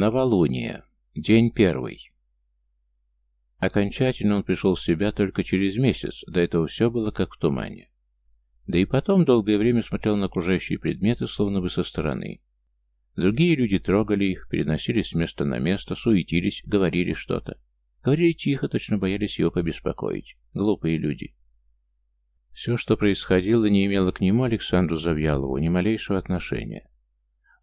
Новолуние. День первый. Окончательно он пришел в себя только через месяц, до этого все было как в тумане. Да и потом долгое время смотрел на окружающие предметы, словно бы со стороны. Другие люди трогали их, переносились с места на место, суетились, говорили что-то. Говорили тихо, точно боялись его побеспокоить. Глупые люди. Все, что происходило, не имело к нему, Александру Завьялову, ни малейшего отношения.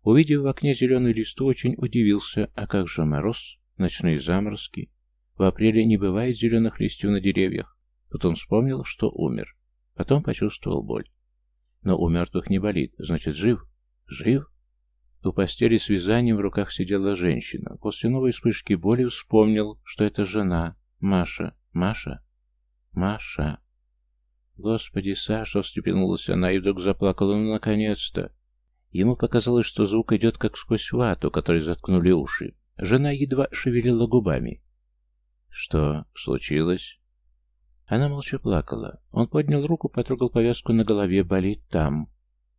Увидев в окне зеленый листу, очень удивился, а как же мороз, ночные заморозки? В апреле не бывает зеленых листьев на деревьях. Потом вспомнил, что умер. Потом почувствовал боль. Но у мертвых не болит, значит, жив? Жив? У постели с вязанием в руках сидела женщина. После новой вспышки боли вспомнил, что это жена. Маша. Маша? Маша. Господи, Саша, встрепенулась она и вдруг заплакала. Ну, наконец-то. Ему показалось, что звук идет как сквозь вату, которой заткнули уши. Жена едва шевелила губами. Что случилось? Она молча плакала. Он поднял руку, потрогал повязку на голове. Болит там.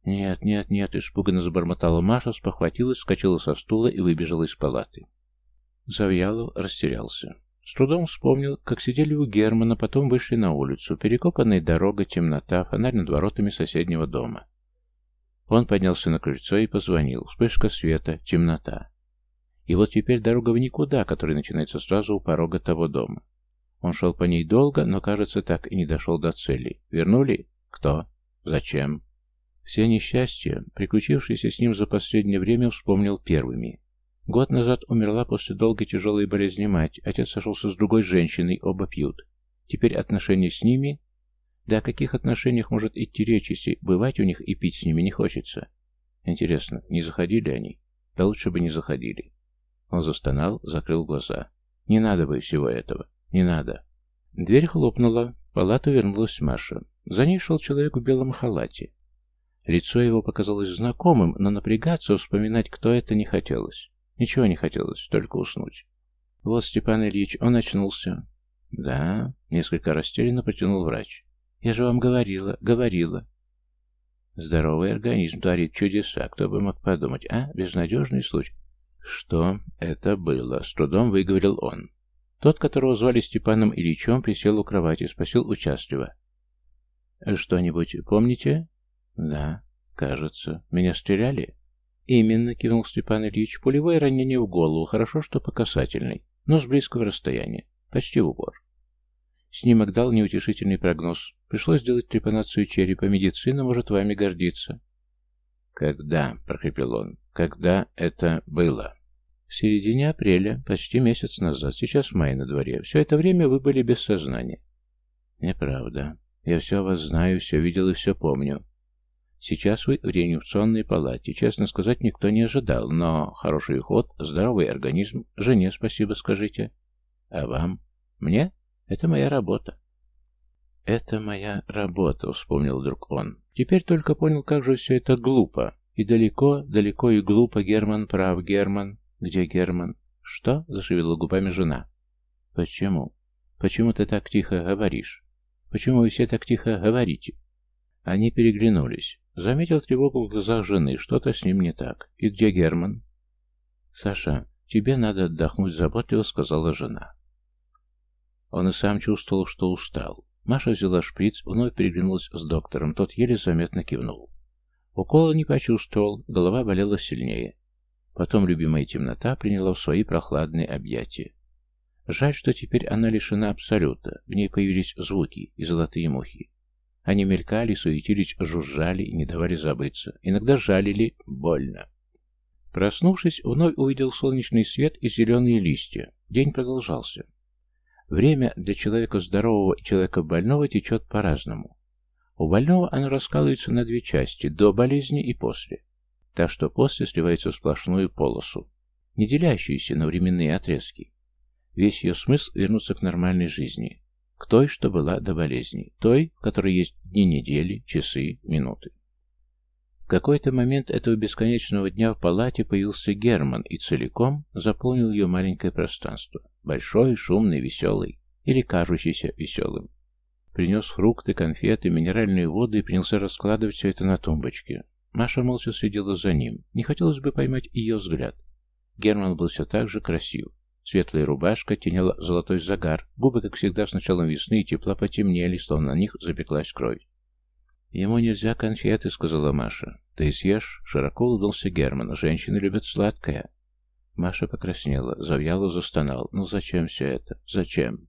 «Нет, нет, нет!» — испуганно забормотала Маша, спохватилась, вскочила со стула и выбежала из палаты. Завьялов растерялся. С трудом вспомнил, как сидели у Германа, потом вышли на улицу. Перекопанная дорога, темнота, фонарь над воротами соседнего дома. Он поднялся на крыльцо и позвонил. Вспышка света, темнота. И вот теперь дорога в никуда, которая начинается сразу у порога того дома. Он шел по ней долго, но, кажется, так и не дошел до цели. Вернули? Кто? Зачем? Все несчастья, приключившиеся с ним за последнее время, вспомнил первыми. Год назад умерла после долгой тяжелой болезни мать, отец сошелся с другой женщиной, оба пьют. Теперь отношения с ними... Да о каких отношениях может идти речь, если бывать у них и пить с ними не хочется? Интересно, не заходили они? Да лучше бы не заходили. Он застонал, закрыл глаза. Не надо бы всего этого. Не надо. Дверь хлопнула. В палату вернулась Маша. За ней шел человек в белом халате. Лицо его показалось знакомым, но напрягаться, вспоминать, кто это, не хотелось. Ничего не хотелось, только уснуть. Вот Степан Ильич, он очнулся. Да, несколько растерянно протянул врач. Я же вам говорила, говорила. Здоровый организм творит чудеса, кто бы мог подумать, а? Безнадежный случай. Что это было? С трудом выговорил он. Тот, которого звали Степаном Ильичем, присел у кровати, спросил участливо. «Что-нибудь помните?» «Да, кажется. Меня стреляли?» «Именно», — кивнул Степан Ильич. «Пулевое ранение в голову. Хорошо, что по касательной, но с близкого расстояния. Почти в упор». Снимок дал неутешительный прогноз. Пришлось сделать трепанацию черепа. Медицина может вами гордиться. «Когда?» — прохрипел он. «Когда это было?» В середине апреля, почти месяц назад, сейчас май на дворе. Все это время вы были без сознания. Неправда. Я все о вас знаю, все видел и все помню. Сейчас вы в реанимационной палате. Честно сказать, никто не ожидал, но хороший ход, здоровый организм. Жене спасибо скажите. А вам? Мне? Это моя работа. Это моя работа, вспомнил вдруг он. Теперь только понял, как же все это глупо. И далеко, далеко и глупо Герман прав, Герман. «Где Герман?» «Что?» — зашевела губами жена. «Почему? Почему ты так тихо говоришь? Почему вы все так тихо говорите?» Они переглянулись. Заметил тревогу в глазах жены. Что-то с ним не так. «И где Герман?» «Саша, тебе надо отдохнуть заботливо», — сказала жена. Он и сам чувствовал, что устал. Маша взяла шприц, вновь переглянулась с доктором. Тот еле заметно кивнул. Укола не почувствовал, голова болела сильнее. Потом любимая темнота приняла в свои прохладные объятия. Жаль, что теперь она лишена абсолюта. В ней появились звуки и золотые мухи. Они мелькали, суетились, жужжали и не давали забыться. Иногда жалили больно. Проснувшись, вновь увидел солнечный свет и зеленые листья. День продолжался. Время для человека здорового и человека больного течет по-разному. У больного оно раскалывается на две части – до болезни и после так что после сливается в сплошную полосу, не делящуюся на временные отрезки. Весь ее смысл вернуться к нормальной жизни, к той, что была до болезни, той, в которой есть дни недели, часы, минуты. В какой-то момент этого бесконечного дня в палате появился Герман и целиком заполнил ее маленькое пространство, большой, шумный, веселый или кажущийся веселым. Принес фрукты, конфеты, минеральную воду и принялся раскладывать все это на тумбочке. Маша молча следила за ним. Не хотелось бы поймать ее взгляд. Герман был все так же красив. Светлая рубашка теняла золотой загар, губы, как всегда, с началом весны и тепла потемнели, словно на них запеклась кровь. «Ему нельзя конфеты», — сказала Маша. «Ты съешь?» — широко улыбнулся Герман. «Женщины любят сладкое». Маша покраснела, Завьялов застонал. «Ну зачем все это? Зачем?»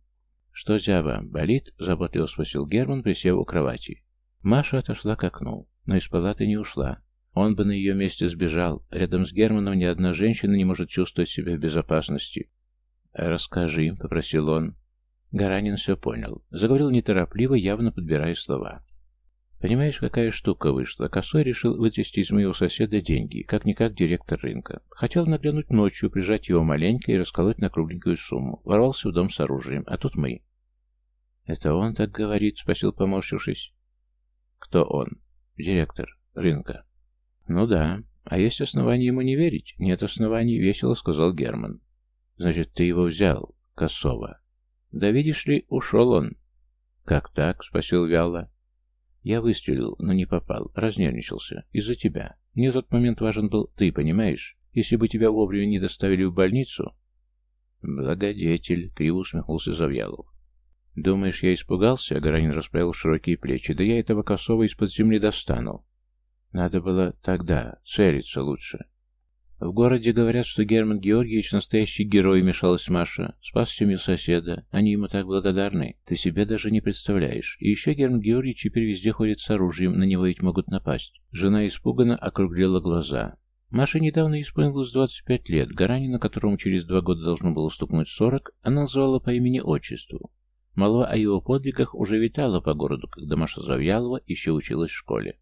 «Что, зяба, болит?» — заботливо спросил Герман, присев у кровати. Маша отошла к окну, но из палаты не ушла. Он бы на ее месте сбежал. Рядом с Германом ни одна женщина не может чувствовать себя в безопасности. «Расскажи», — попросил он. Гаранин все понял. Заговорил неторопливо, явно подбирая слова. «Понимаешь, какая штука вышла? Косой решил вытрясти из моего соседа деньги, как-никак директор рынка. Хотел наглянуть ночью, прижать его маленько и расколоть на кругленькую сумму. Ворвался в дом с оружием, а тут мы. «Это он так говорит?» — спросил, поморщившись. «Кто он?» «Директор рынка». «Ну да. А есть основания ему не верить?» «Нет оснований», — весело сказал Герман. «Значит, ты его взял, Косова?» «Да видишь ли, ушел он». «Как так?» — спросил вяло. «Я выстрелил, но не попал. Разнервничался. Из-за тебя. Мне тот момент важен был ты, понимаешь? Если бы тебя вовремя не доставили в больницу...» «Благодетель», — криво усмехнулся Завьялов. «Думаешь, я испугался?» — Гаранин расправил широкие плечи. «Да я этого косого из-под земли достану». «Надо было тогда. Целиться лучше». «В городе говорят, что Герман Георгиевич настоящий герой», — мешалась Маша. «Спас семью соседа. Они ему так благодарны. Ты себе даже не представляешь. И еще Герман Георгиевич теперь везде ходит с оружием, на него ведь могут напасть». Жена испуганно округлила глаза. Маше недавно исполнилось 25 лет. Гаранина, которому через два года должно было стукнуть 40, она назвала по имени-отчеству. Молва о его подвигах уже витала по городу, когда Маша Завьялова еще училась в школе.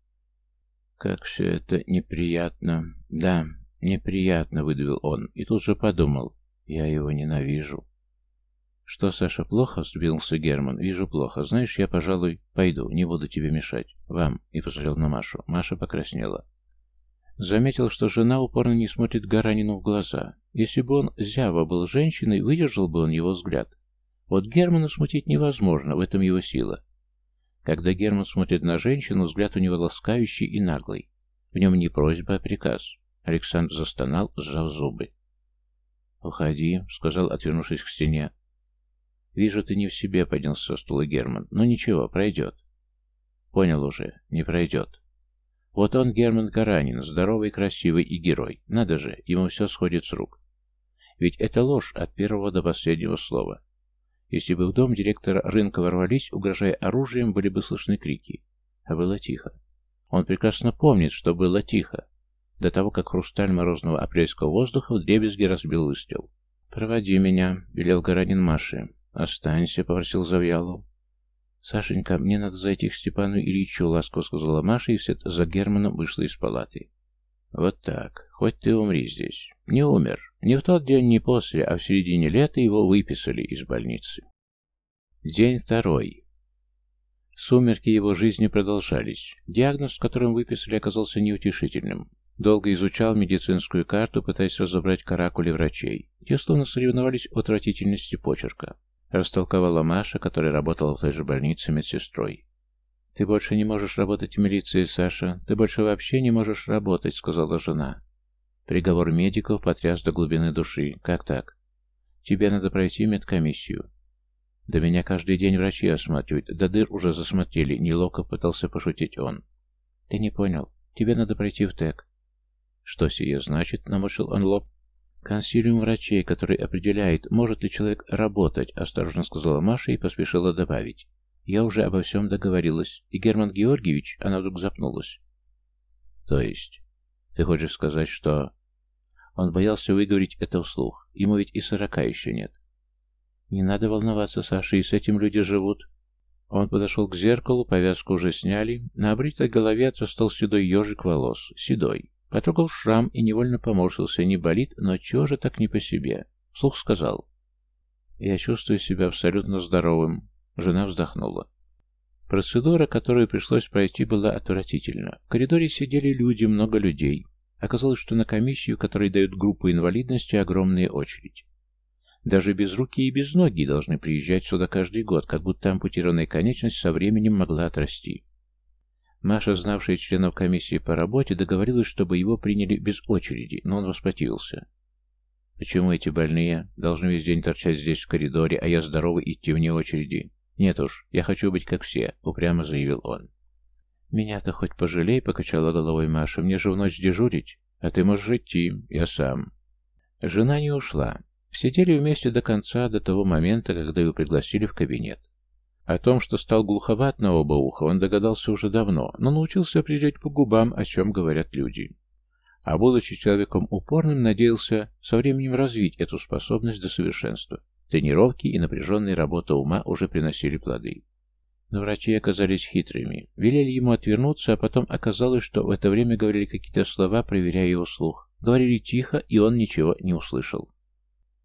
«Как все это неприятно!» «Да, неприятно», — выдавил он, и тут же подумал. «Я его ненавижу». «Что, Саша, плохо?» — сдвинулся Герман. «Вижу плохо. Знаешь, я, пожалуй, пойду, не буду тебе мешать. Вам». И посмотрел на Машу. Маша покраснела. Заметил, что жена упорно не смотрит Гаранину в глаза. Если бы он, Зява, был женщиной, выдержал бы он его взгляд. Вот Германа смутить невозможно, в этом его сила. Когда Герман смотрит на женщину, взгляд у него ласкающий и наглый. В нем не просьба, а приказ. Александр застонал, сжав зубы. «Уходи», — сказал, отвернувшись к стене. «Вижу, ты не в себе», — поднялся со стула Герман. «Но ничего, пройдет». «Понял уже, не пройдет». Вот он, Герман Гаранин, здоровый, красивый и герой. Надо же, ему все сходит с рук. Ведь это ложь от первого до последнего слова. Если бы в дом директора рынка ворвались, угрожая оружием, были бы слышны крики. А было тихо. Он прекрасно помнит, что было тихо. До того, как хрусталь морозного апрельского воздуха в дребезги разбил выстрел. «Проводи меня», — велел Горанин Маше. «Останься», — попросил Завьялов. «Сашенька, мне надо зайти к Степану Ильичу», — ласково сказала Маша, и вслед за Германом вышла из палаты. «Вот так. Хоть ты умри здесь». «Не умер. Не в тот день, не после, а в середине лета его выписали из больницы. День второй. Сумерки его жизни продолжались. Диагноз, которым выписали, оказался неутешительным. Долго изучал медицинскую карту, пытаясь разобрать каракули врачей. Те словно соревновались в отвратительности почерка. Растолковала Маша, которая работала в той же больнице медсестрой. «Ты больше не можешь работать в милиции, Саша. Ты больше вообще не можешь работать», — сказала жена. Приговор медиков потряс до глубины души. Как так? Тебе надо пройти медкомиссию. Да меня каждый день врачи осматривают. Да дыр уже засмотрели. Неловко пытался пошутить он. Ты не понял. Тебе надо пройти в ТЭК. Что сие значит? Намочил он лоб. Консилиум врачей, который определяет, может ли человек работать, осторожно сказала Маша и поспешила добавить. Я уже обо всем договорилась. И Герман Георгиевич, она вдруг запнулась. То есть... Ты хочешь сказать, что... Он боялся выговорить это вслух. Ему ведь и сорока еще нет. Не надо волноваться, Саша, и с этим люди живут. Он подошел к зеркалу, повязку уже сняли. На обритой голове отрастал седой ежик волос. Седой. Потрогал шрам и невольно поморщился. Не болит, но чего же так не по себе? Слух сказал. Я чувствую себя абсолютно здоровым. Жена вздохнула. Процедура, которую пришлось пройти, была отвратительна. В коридоре сидели люди, много людей. Оказалось, что на комиссию, которой дают группу инвалидности, огромная очередь. Даже без руки и без ноги должны приезжать сюда каждый год, как будто ампутированная конечность со временем могла отрасти. Маша, знавшая членов комиссии по работе, договорилась, чтобы его приняли без очереди, но он воспротивился. Почему эти больные должны весь день торчать здесь в коридоре, а я здоровый идти вне очереди? Нет уж, я хочу быть как все, упрямо заявил он. Меня-то хоть пожалей, покачала головой Маша, мне же в ночь дежурить, а ты можешь идти, я сам. Жена не ушла. Сидели вместе до конца, до того момента, когда его пригласили в кабинет. О том, что стал глуховат на оба уха, он догадался уже давно, но научился определять по губам, о чем говорят люди. А будучи человеком упорным, надеялся со временем развить эту способность до совершенства. Тренировки и напряженная работа ума уже приносили плоды. Но врачи оказались хитрыми. Велели ему отвернуться, а потом оказалось, что в это время говорили какие-то слова, проверяя его слух. Говорили тихо, и он ничего не услышал.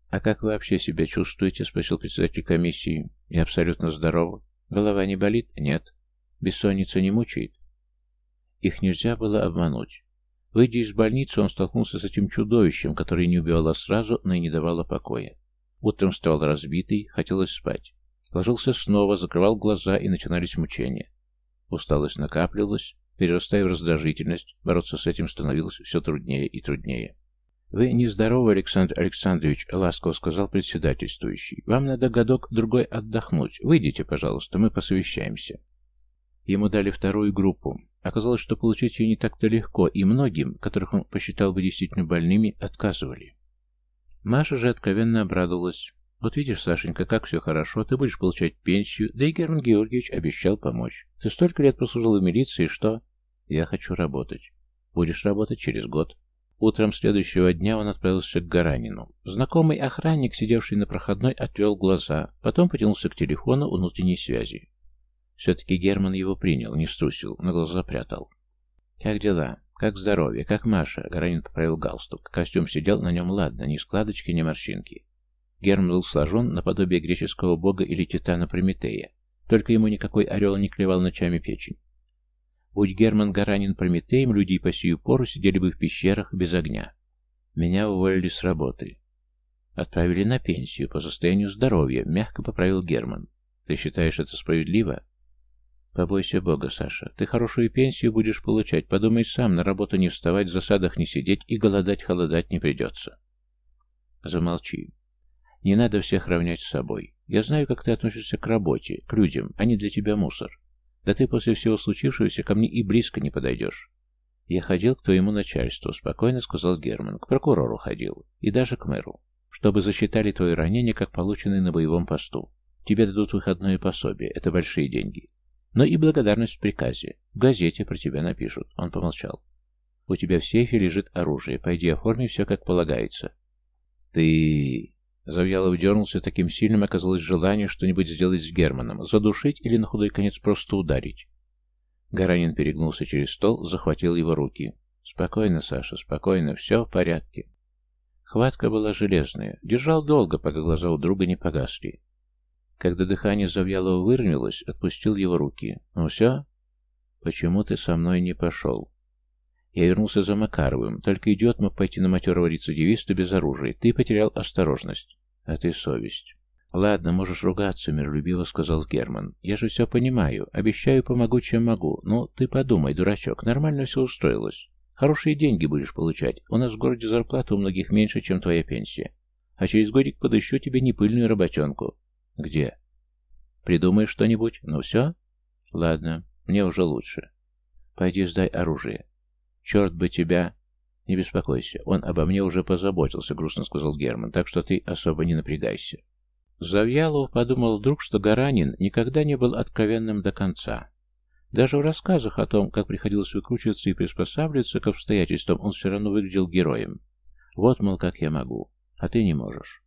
«А как вы вообще себя чувствуете?» — спросил председатель комиссии. «Я абсолютно здоров. Голова не болит?» «Нет». «Бессонница не мучает?» Их нельзя было обмануть. Выйдя из больницы, он столкнулся с этим чудовищем, которое не убивало сразу, но и не давало покоя. Утром встал разбитый, хотелось спать. Ложился снова, закрывал глаза, и начинались мучения. Усталость накапливалась, перерастая в раздражительность, бороться с этим становилось все труднее и труднее. «Вы нездоровы, Александр Александрович», — ласково сказал председательствующий. «Вам надо годок-другой отдохнуть. Выйдите, пожалуйста, мы посовещаемся». Ему дали вторую группу. Оказалось, что получить ее не так-то легко, и многим, которых он посчитал бы действительно больными, отказывали. Маша же откровенно обрадовалась. «Вот видишь, Сашенька, как все хорошо, ты будешь получать пенсию, да и Герман Георгиевич обещал помочь. Ты столько лет прослужил в милиции, что...» «Я хочу работать. Будешь работать через год». Утром следующего дня он отправился к Гаранину. Знакомый охранник, сидевший на проходной, отвел глаза, потом потянулся к телефону внутренней связи. Все-таки Герман его принял, не струсил, на глаза прятал. «Как дела? Как здоровье? Как Маша?» Гаранин поправил галстук. Костюм сидел на нем ладно, ни складочки, ни морщинки. Герман был сложен наподобие греческого бога или титана Прометея. Только ему никакой орел не клевал ночами печень. Будь Герман Гаранин Прометеем, люди и по сию пору сидели бы в пещерах без огня. Меня уволили с работы. Отправили на пенсию по состоянию здоровья, мягко поправил Герман. Ты считаешь это справедливо? Побойся Бога, Саша. Ты хорошую пенсию будешь получать. Подумай сам, на работу не вставать, в засадах не сидеть и голодать-холодать не придется. Замолчи. Не надо всех равнять с собой. Я знаю, как ты относишься к работе, к людям. Они для тебя мусор. Да ты после всего случившегося ко мне и близко не подойдешь. Я ходил к твоему начальству, спокойно сказал Герман. К прокурору ходил. И даже к мэру. Чтобы засчитали твои ранения, как полученные на боевом посту. Тебе дадут выходное пособие. Это большие деньги. Но и благодарность в приказе. В газете про тебя напишут. Он помолчал. У тебя в сейфе лежит оружие. Пойди оформи все как полагается. Ты... Завьялов дернулся, таким сильным оказалось желание что-нибудь сделать с Германом, задушить или на худой конец просто ударить. Гаранин перегнулся через стол, захватил его руки. «Спокойно, Саша, спокойно, все в порядке». Хватка была железная. Держал долго, пока глаза у друга не погасли. Когда дыхание Завьялова выровнялось, отпустил его руки. «Ну все? Почему ты со мной не пошел?» Я вернулся за Макаровым. Только идиот мог пойти на матерого рецидивиста без оружия. Ты потерял осторожность. А ты совесть. «Ладно, можешь ругаться», — миролюбиво сказал Герман. «Я же все понимаю. Обещаю, помогу, чем могу. Ну, ты подумай, дурачок, нормально все устроилось. Хорошие деньги будешь получать. У нас в городе зарплата у многих меньше, чем твоя пенсия. А через годик подыщу тебе непыльную работенку». «Где?» «Придумаешь что-нибудь? Ну все?» «Ладно, мне уже лучше. Пойди сдай оружие. Черт бы тебя...» «Не беспокойся, он обо мне уже позаботился», — грустно сказал Герман, «так что ты особо не напрягайся». Завьялов подумал вдруг, что Гаранин никогда не был откровенным до конца. Даже в рассказах о том, как приходилось выкручиваться и приспосабливаться к обстоятельствам, он все равно выглядел героем. Вот, мол, как я могу, а ты не можешь.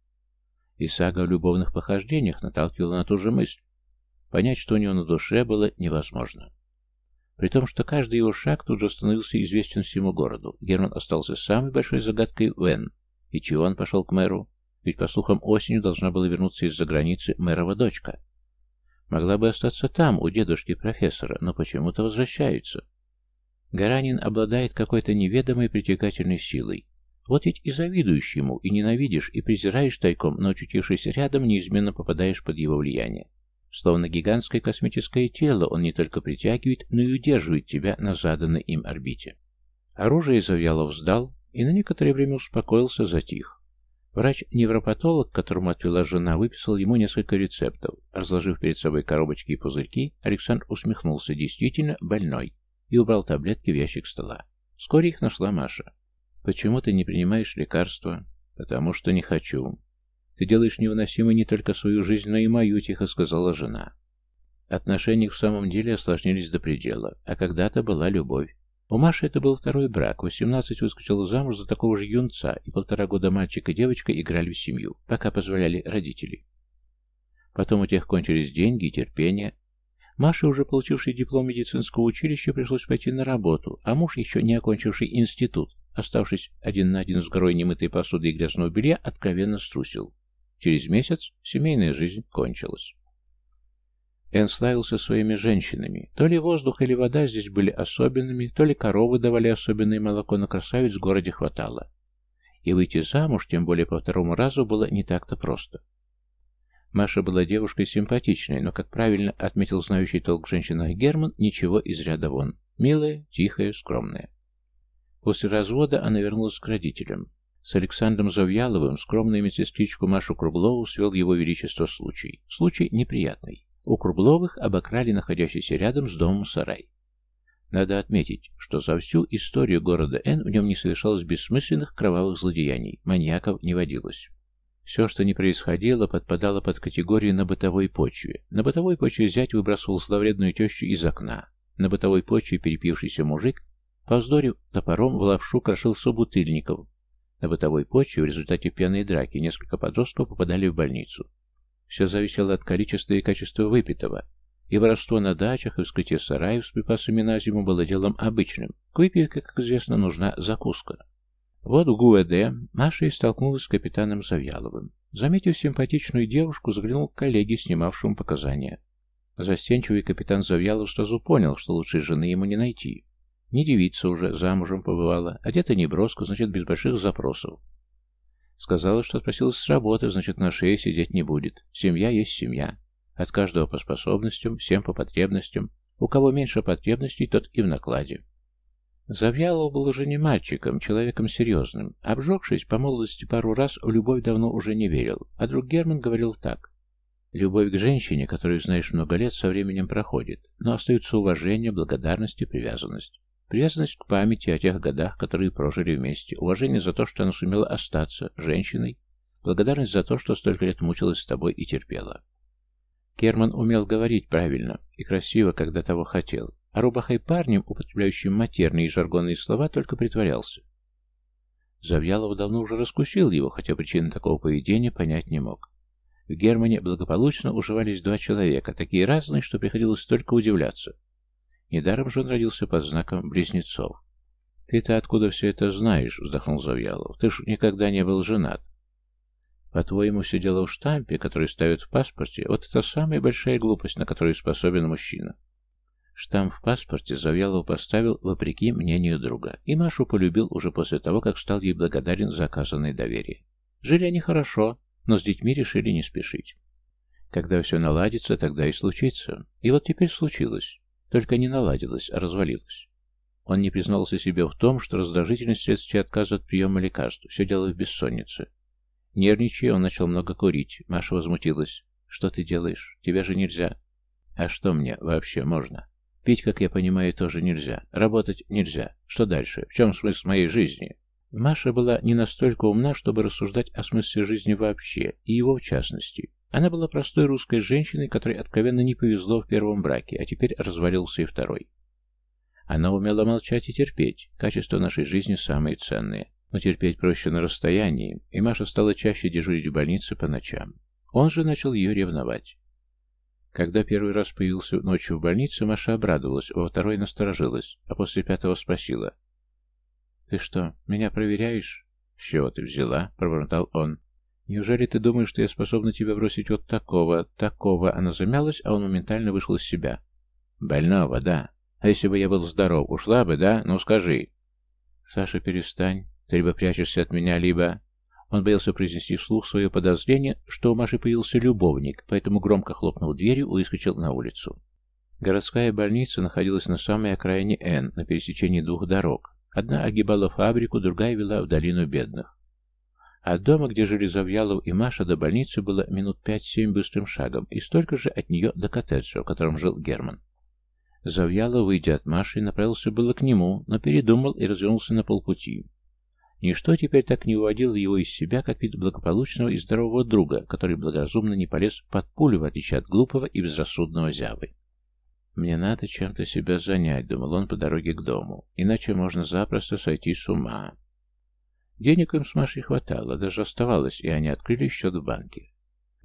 И сага о любовных похождениях наталкивала на ту же мысль. Понять, что у него на душе, было невозможно. При том, что каждый его шаг тут же становился известен всему городу. Герман остался самой большой загадкой Вен. И чего он пошел к мэру? Ведь, по слухам, осенью должна была вернуться из-за границы мэрова дочка. Могла бы остаться там, у дедушки профессора, но почему-то возвращается. Гаранин обладает какой-то неведомой притягательной силой. Вот ведь и завидуешь ему, и ненавидишь, и презираешь тайком, но очутившись рядом, неизменно попадаешь под его влияние. Словно гигантское космическое тело, он не только притягивает, но и удерживает тебя на заданной им орбите. Оружие Завьялов сдал, и на некоторое время успокоился, затих. Врач-невропатолог, которому отвела жена, выписал ему несколько рецептов. Разложив перед собой коробочки и пузырьки, Александр усмехнулся, действительно больной, и убрал таблетки в ящик стола. Вскоре их нашла Маша. «Почему ты не принимаешь лекарства?» «Потому что не хочу». «Ты делаешь невыносимой не только свою жизнь, но и мою», — тихо сказала жена. Отношения в самом деле осложнились до предела, а когда-то была любовь. У Маши это был второй брак. В 18 выскочила замуж за такого же юнца, и полтора года мальчик и девочка играли в семью, пока позволяли родители. Потом у тех кончились деньги и терпение. Маше, уже получившей диплом медицинского училища, пришлось пойти на работу, а муж, еще не окончивший институт, оставшись один на один с горой немытой посуды и грязного белья, откровенно струсил. Через месяц семейная жизнь кончилась. Эн славился своими женщинами. То ли воздух или вода здесь были особенными, то ли коровы давали особенное молоко, но красавиц в городе хватало. И выйти замуж, тем более по второму разу, было не так-то просто. Маша была девушкой симпатичной, но, как правильно отметил знающий толк в женщинах Герман, ничего из ряда вон. Милая, тихая, скромная. После развода она вернулась к родителям. С Александром Завьяловым скромную медсестричку Машу Круглову свел его величество случай. Случай неприятный. У Кругловых обокрали находящийся рядом с домом сарай. Надо отметить, что за всю историю города Н в нем не совершалось бессмысленных кровавых злодеяний, маньяков не водилось. Все, что не происходило, подпадало под категорию на бытовой почве. На бытовой почве зять выбрасывал зловредную тещу из окна. На бытовой почве перепившийся мужик, повздорив топором, в лапшу крошил собутыльников. На бытовой почве в результате пьяной драки несколько подростков попадали в больницу. Все зависело от количества и качества выпитого. И воровство на дачах, и вскрытие сараев с припасами на зиму было делом обычным. К выпивке, как известно, нужна закуска. Вот в ГУЭД Маша и столкнулась с капитаном Завьяловым. Заметив симпатичную девушку, заглянул к коллеге, снимавшему показания. Застенчивый капитан Завьялов сразу понял, что лучшей жены ему не найти. Не девица уже, замужем побывала, одета не броско, значит, без больших запросов. Сказала, что отпросилась с работы, значит, на шее сидеть не будет. Семья есть семья. От каждого по способностям, всем по потребностям. У кого меньше потребностей, тот и в накладе. Завьялов был уже не мальчиком, человеком серьезным. Обжегшись по молодости пару раз, в любовь давно уже не верил. А друг Герман говорил так. Любовь к женщине, которую знаешь много лет, со временем проходит, но остаются уважение, благодарность и привязанность. Привязанность к памяти о тех годах, которые прожили вместе, уважение за то, что она сумела остаться женщиной, благодарность за то, что столько лет мучилась с тобой и терпела. Керман умел говорить правильно и красиво, когда того хотел, а рубахой парнем, употребляющим матерные и жаргонные слова, только притворялся. Завьялов давно уже раскусил его, хотя причины такого поведения понять не мог. В Германе благополучно уживались два человека, такие разные, что приходилось только удивляться. Недаром же он родился под знаком близнецов. «Ты-то откуда все это знаешь?» — вздохнул Завьялов. «Ты ж никогда не был женат». «По-твоему, все дело в штампе, который ставят в паспорте? Вот это самая большая глупость, на которую способен мужчина». Штамп в паспорте Завьялов поставил вопреки мнению друга, и Машу полюбил уже после того, как стал ей благодарен за оказанное доверие. Жили они хорошо, но с детьми решили не спешить. Когда все наладится, тогда и случится. И вот теперь случилось. Только не наладилось, а развалилось. Он не признался себе в том, что раздражительность вследствие отказа от приема лекарств. Все дело в бессоннице. Нервничая, он начал много курить. Маша возмутилась. «Что ты делаешь? Тебя же нельзя». «А что мне вообще можно?» «Пить, как я понимаю, тоже нельзя. Работать нельзя. Что дальше? В чем смысл моей жизни?» Маша была не настолько умна, чтобы рассуждать о смысле жизни вообще, и его в частности. Она была простой русской женщиной, которой откровенно не повезло в первом браке, а теперь развалился и второй. Она умела молчать и терпеть. Качество нашей жизни самые ценные. Но терпеть проще на расстоянии, и Маша стала чаще дежурить в больнице по ночам. Он же начал ее ревновать. Когда первый раз появился ночью в больнице, Маша обрадовалась, во второй насторожилась, а после пятого спросила. «Ты что, меня проверяешь?» «С чего ты взяла?» — пробормотал он. «Неужели ты думаешь, что я способна тебя бросить вот такого, такого?» Она замялась, а он моментально вышел из себя. «Больного, да. А если бы я был здоров, ушла бы, да? Ну скажи». «Саша, перестань. Ты либо прячешься от меня, либо...» Он боялся произнести вслух свое подозрение, что у Маши появился любовник, поэтому громко хлопнул дверью и выскочил на улицу. Городская больница находилась на самой окраине Н, на пересечении двух дорог. Одна огибала фабрику, другая вела в долину бедных. От дома, где жили Завьялов и Маша, до больницы было минут пять-семь быстрым шагом, и столько же от нее до коттеджа, в котором жил Герман. Завьялов, выйдя от Маши, направился было к нему, но передумал и развернулся на полпути. Ничто теперь так не уводило его из себя, как вид благополучного и здорового друга, который благоразумно не полез под пулю, в отличие от глупого и безрассудного зявы. «Мне надо чем-то себя занять», — думал он по дороге к дому, «иначе можно запросто сойти с ума». Денег им с Машей хватало, даже оставалось, и они открыли счет в банке.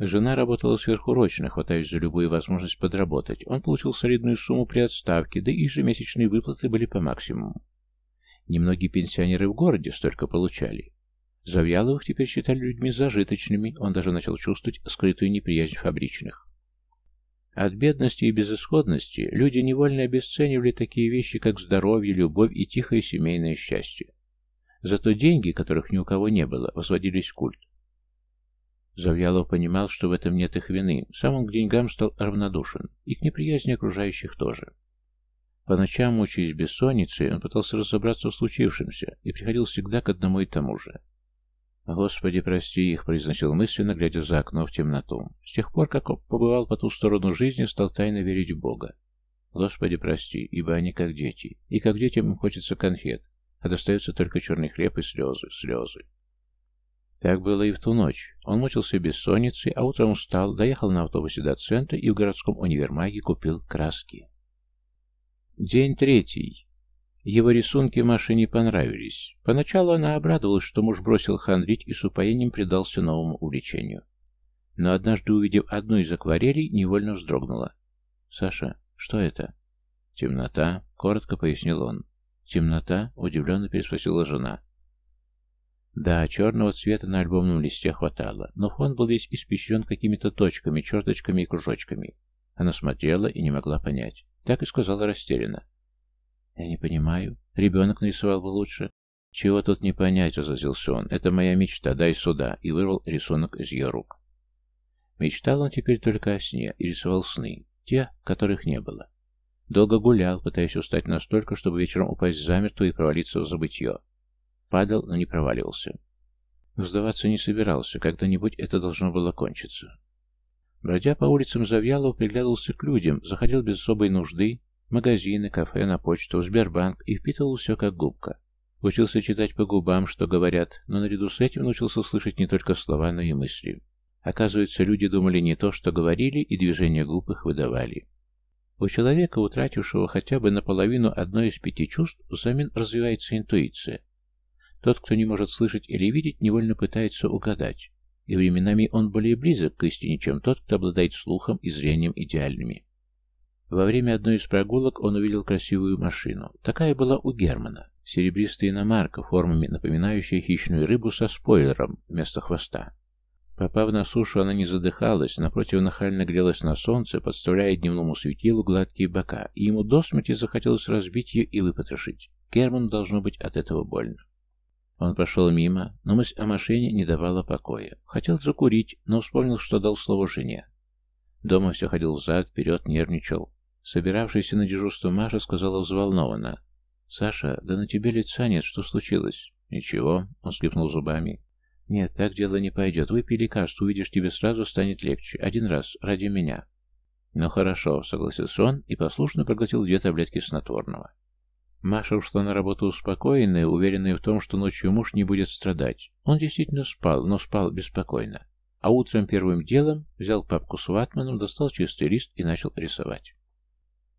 Жена работала сверхурочно, хватаясь за любую возможность подработать. Он получил солидную сумму при отставке, да и ежемесячные выплаты были по максимуму. Немногие пенсионеры в городе столько получали. Завьяловых теперь считали людьми зажиточными, он даже начал чувствовать скрытую неприязнь фабричных. От бедности и безысходности люди невольно обесценивали такие вещи, как здоровье, любовь и тихое семейное счастье. Зато деньги, которых ни у кого не было, возводились в культ. Завьялов понимал, что в этом нет их вины, сам он к деньгам стал равнодушен, и к неприязни окружающих тоже. По ночам, мучаясь бессонницей, он пытался разобраться в случившемся и приходил всегда к одному и тому же. «Господи, прости их», — произносил мысленно, глядя за окно в темноту. С тех пор, как побывал по ту сторону жизни, стал тайно верить в Бога. «Господи, прости, ибо они как дети, и как детям им хочется конфет, а достается только черный хлеб и слезы, слезы. Так было и в ту ночь. Он мучился бессонницей, а утром встал, доехал на автобусе до центра и в городском универмаге купил краски. День третий. Его рисунки Маше не понравились. Поначалу она обрадовалась, что муж бросил хандрить и с упоением предался новому увлечению. Но однажды, увидев одну из акварелей, невольно вздрогнула. «Саша, что это?» «Темнота», — коротко пояснил он. «Темнота?» — удивленно переспросила жена. Да, черного цвета на альбомном листе хватало, но фон был весь испещрен какими-то точками, черточками и кружочками. Она смотрела и не могла понять. Так и сказала растерянно. «Я не понимаю. Ребенок нарисовал бы лучше». «Чего тут не понять?» — возразился он. «Это моя мечта. Дай сюда». И вырвал рисунок из ее рук. Мечтал он теперь только о сне и рисовал сны, те, которых не было. Долго гулял, пытаясь устать настолько, чтобы вечером упасть замертво и провалиться в забытье. Падал, но не проваливался. Сдаваться не собирался, когда-нибудь это должно было кончиться. Бродя по улицам Завьялов, приглядывался к людям, заходил без особой нужды, магазины, кафе, на почту, в Сбербанк и впитывал все как губка. Учился читать по губам, что говорят, но наряду с этим научился слышать не только слова, но и мысли. Оказывается, люди думали не то, что говорили, и движения губ их выдавали. У человека, утратившего хотя бы наполовину одно из пяти чувств, взамен развивается интуиция. Тот, кто не может слышать или видеть, невольно пытается угадать, и временами он более близок к истине, чем тот, кто обладает слухом и зрением идеальными. Во время одной из прогулок он увидел красивую машину. Такая была у Германа. Серебристая иномарка, формами напоминающая хищную рыбу со спойлером вместо хвоста. Попав на сушу, она не задыхалась, напротив нахально грелась на солнце, подставляя дневному светилу гладкие бока, и ему до смерти захотелось разбить ее и выпотрошить. Герману должно быть от этого больно. Он пошел мимо, но мысль о машине не давала покоя. Хотел закурить, но вспомнил, что дал слово жене. Дома все ходил взад, вперед, нервничал. Собиравшаяся на дежурство Маша сказала взволнованно. «Саша, да на тебе лица нет, что случилось?» «Ничего», — он скрипнул зубами. «Нет, так дело не пойдет. Выпей лекарство, увидишь, тебе сразу станет легче. Один раз, ради меня». «Ну хорошо», — согласился он и послушно проглотил две таблетки снотворного. Маша ушла на работу успокоенная, уверенная в том, что ночью муж не будет страдать. Он действительно спал, но спал беспокойно. А утром первым делом взял папку с ватманом, достал чистый лист и начал рисовать.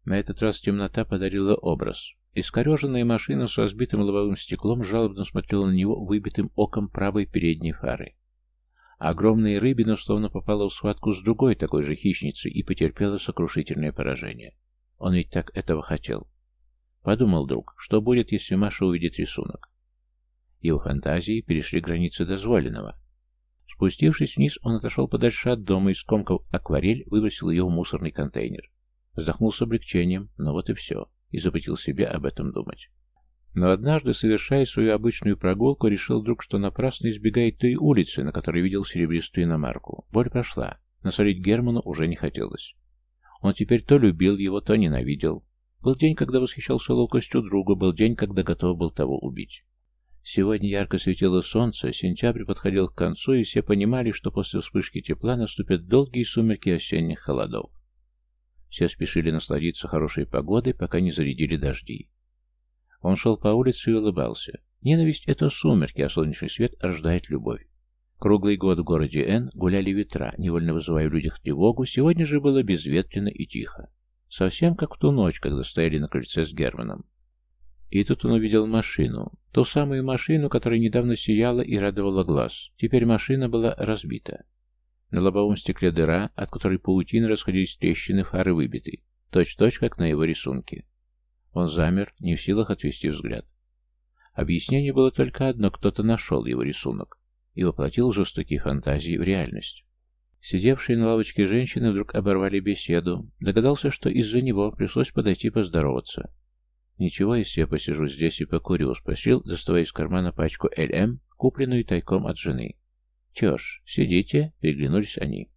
На этот раз темнота подарила образ. Искореженная машина с разбитым лобовым стеклом жалобно смотрела на него выбитым оком правой передней фары. Огромная рыбина словно попала в схватку с другой такой же хищницей и потерпела сокрушительное поражение. Он ведь так этого хотел. Подумал друг, что будет, если Маша увидит рисунок. Его фантазии перешли границы дозволенного. Спустившись вниз, он отошел подальше от дома и, скомкав акварель, выбросил ее в мусорный контейнер. Вздохнул с облегчением, но вот и все и запретил себе об этом думать. Но однажды, совершая свою обычную прогулку, решил вдруг, что напрасно избегает той улицы, на которой видел серебристую иномарку. Боль прошла, но солить Герману уже не хотелось. Он теперь то любил его, то ненавидел. Был день, когда восхищался ловкостью друга, был день, когда готов был того убить. Сегодня ярко светило солнце, сентябрь подходил к концу, и все понимали, что после вспышки тепла наступят долгие сумерки осенних холодов. Все спешили насладиться хорошей погодой, пока не зарядили дожди. Он шел по улице и улыбался. Ненависть — это сумерки, а солнечный свет рождает любовь. Круглый год в городе Н гуляли ветра, невольно вызывая в людях тревогу, сегодня же было безветренно и тихо. Совсем как в ту ночь, когда стояли на крыльце с Германом. И тут он увидел машину. Ту самую машину, которая недавно сияла и радовала глаз. Теперь машина была разбита. На лобовом стекле дыра, от которой паутины расходились трещины, фары выбиты. Точь-точь, как на его рисунке. Он замер, не в силах отвести взгляд. Объяснение было только одно, кто-то нашел его рисунок и воплотил жестокие фантазии в реальность. Сидевшие на лавочке женщины вдруг оборвали беседу. Догадался, что из-за него пришлось подойти поздороваться. «Ничего, если я посижу здесь и покурю», — спросил, доставая из кармана пачку ЛМ, купленную тайком от жены. «Чё ж, сидите», — переглянулись они.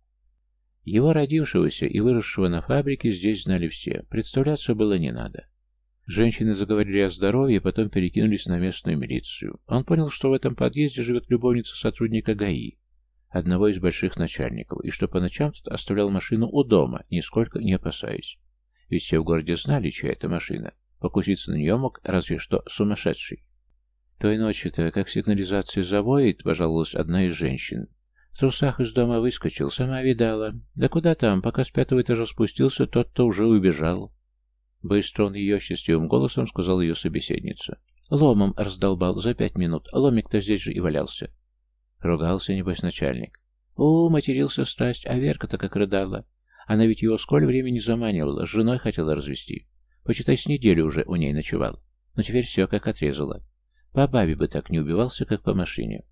Его родившегося и выросшего на фабрике здесь знали все, представляться было не надо. Женщины заговорили о здоровье, потом перекинулись на местную милицию. Он понял, что в этом подъезде живет любовница сотрудника ГАИ, одного из больших начальников, и что по ночам тут оставлял машину у дома, нисколько не опасаясь. Ведь все в городе знали, чья это машина. Покуситься на нее мог разве что сумасшедший. Той ночью-то, как сигнализация завоет, пожаловалась одна из женщин. В трусах из дома выскочил, сама видала. Да куда там, пока с пятого этажа спустился, тот-то уже убежал. Быстро он ее счастливым голосом сказал ее собеседница. Ломом раздолбал за пять минут. Ломик-то здесь же и валялся. Ругался, небось, начальник. О, матерился страсть, а Верка-то как рыдала. Она ведь его сколь времени заманивала, с женой хотела развести. Почитай, с неделю уже у ней ночевал. Но теперь все как отрезала. По бабе бы так не убивался, как по машине.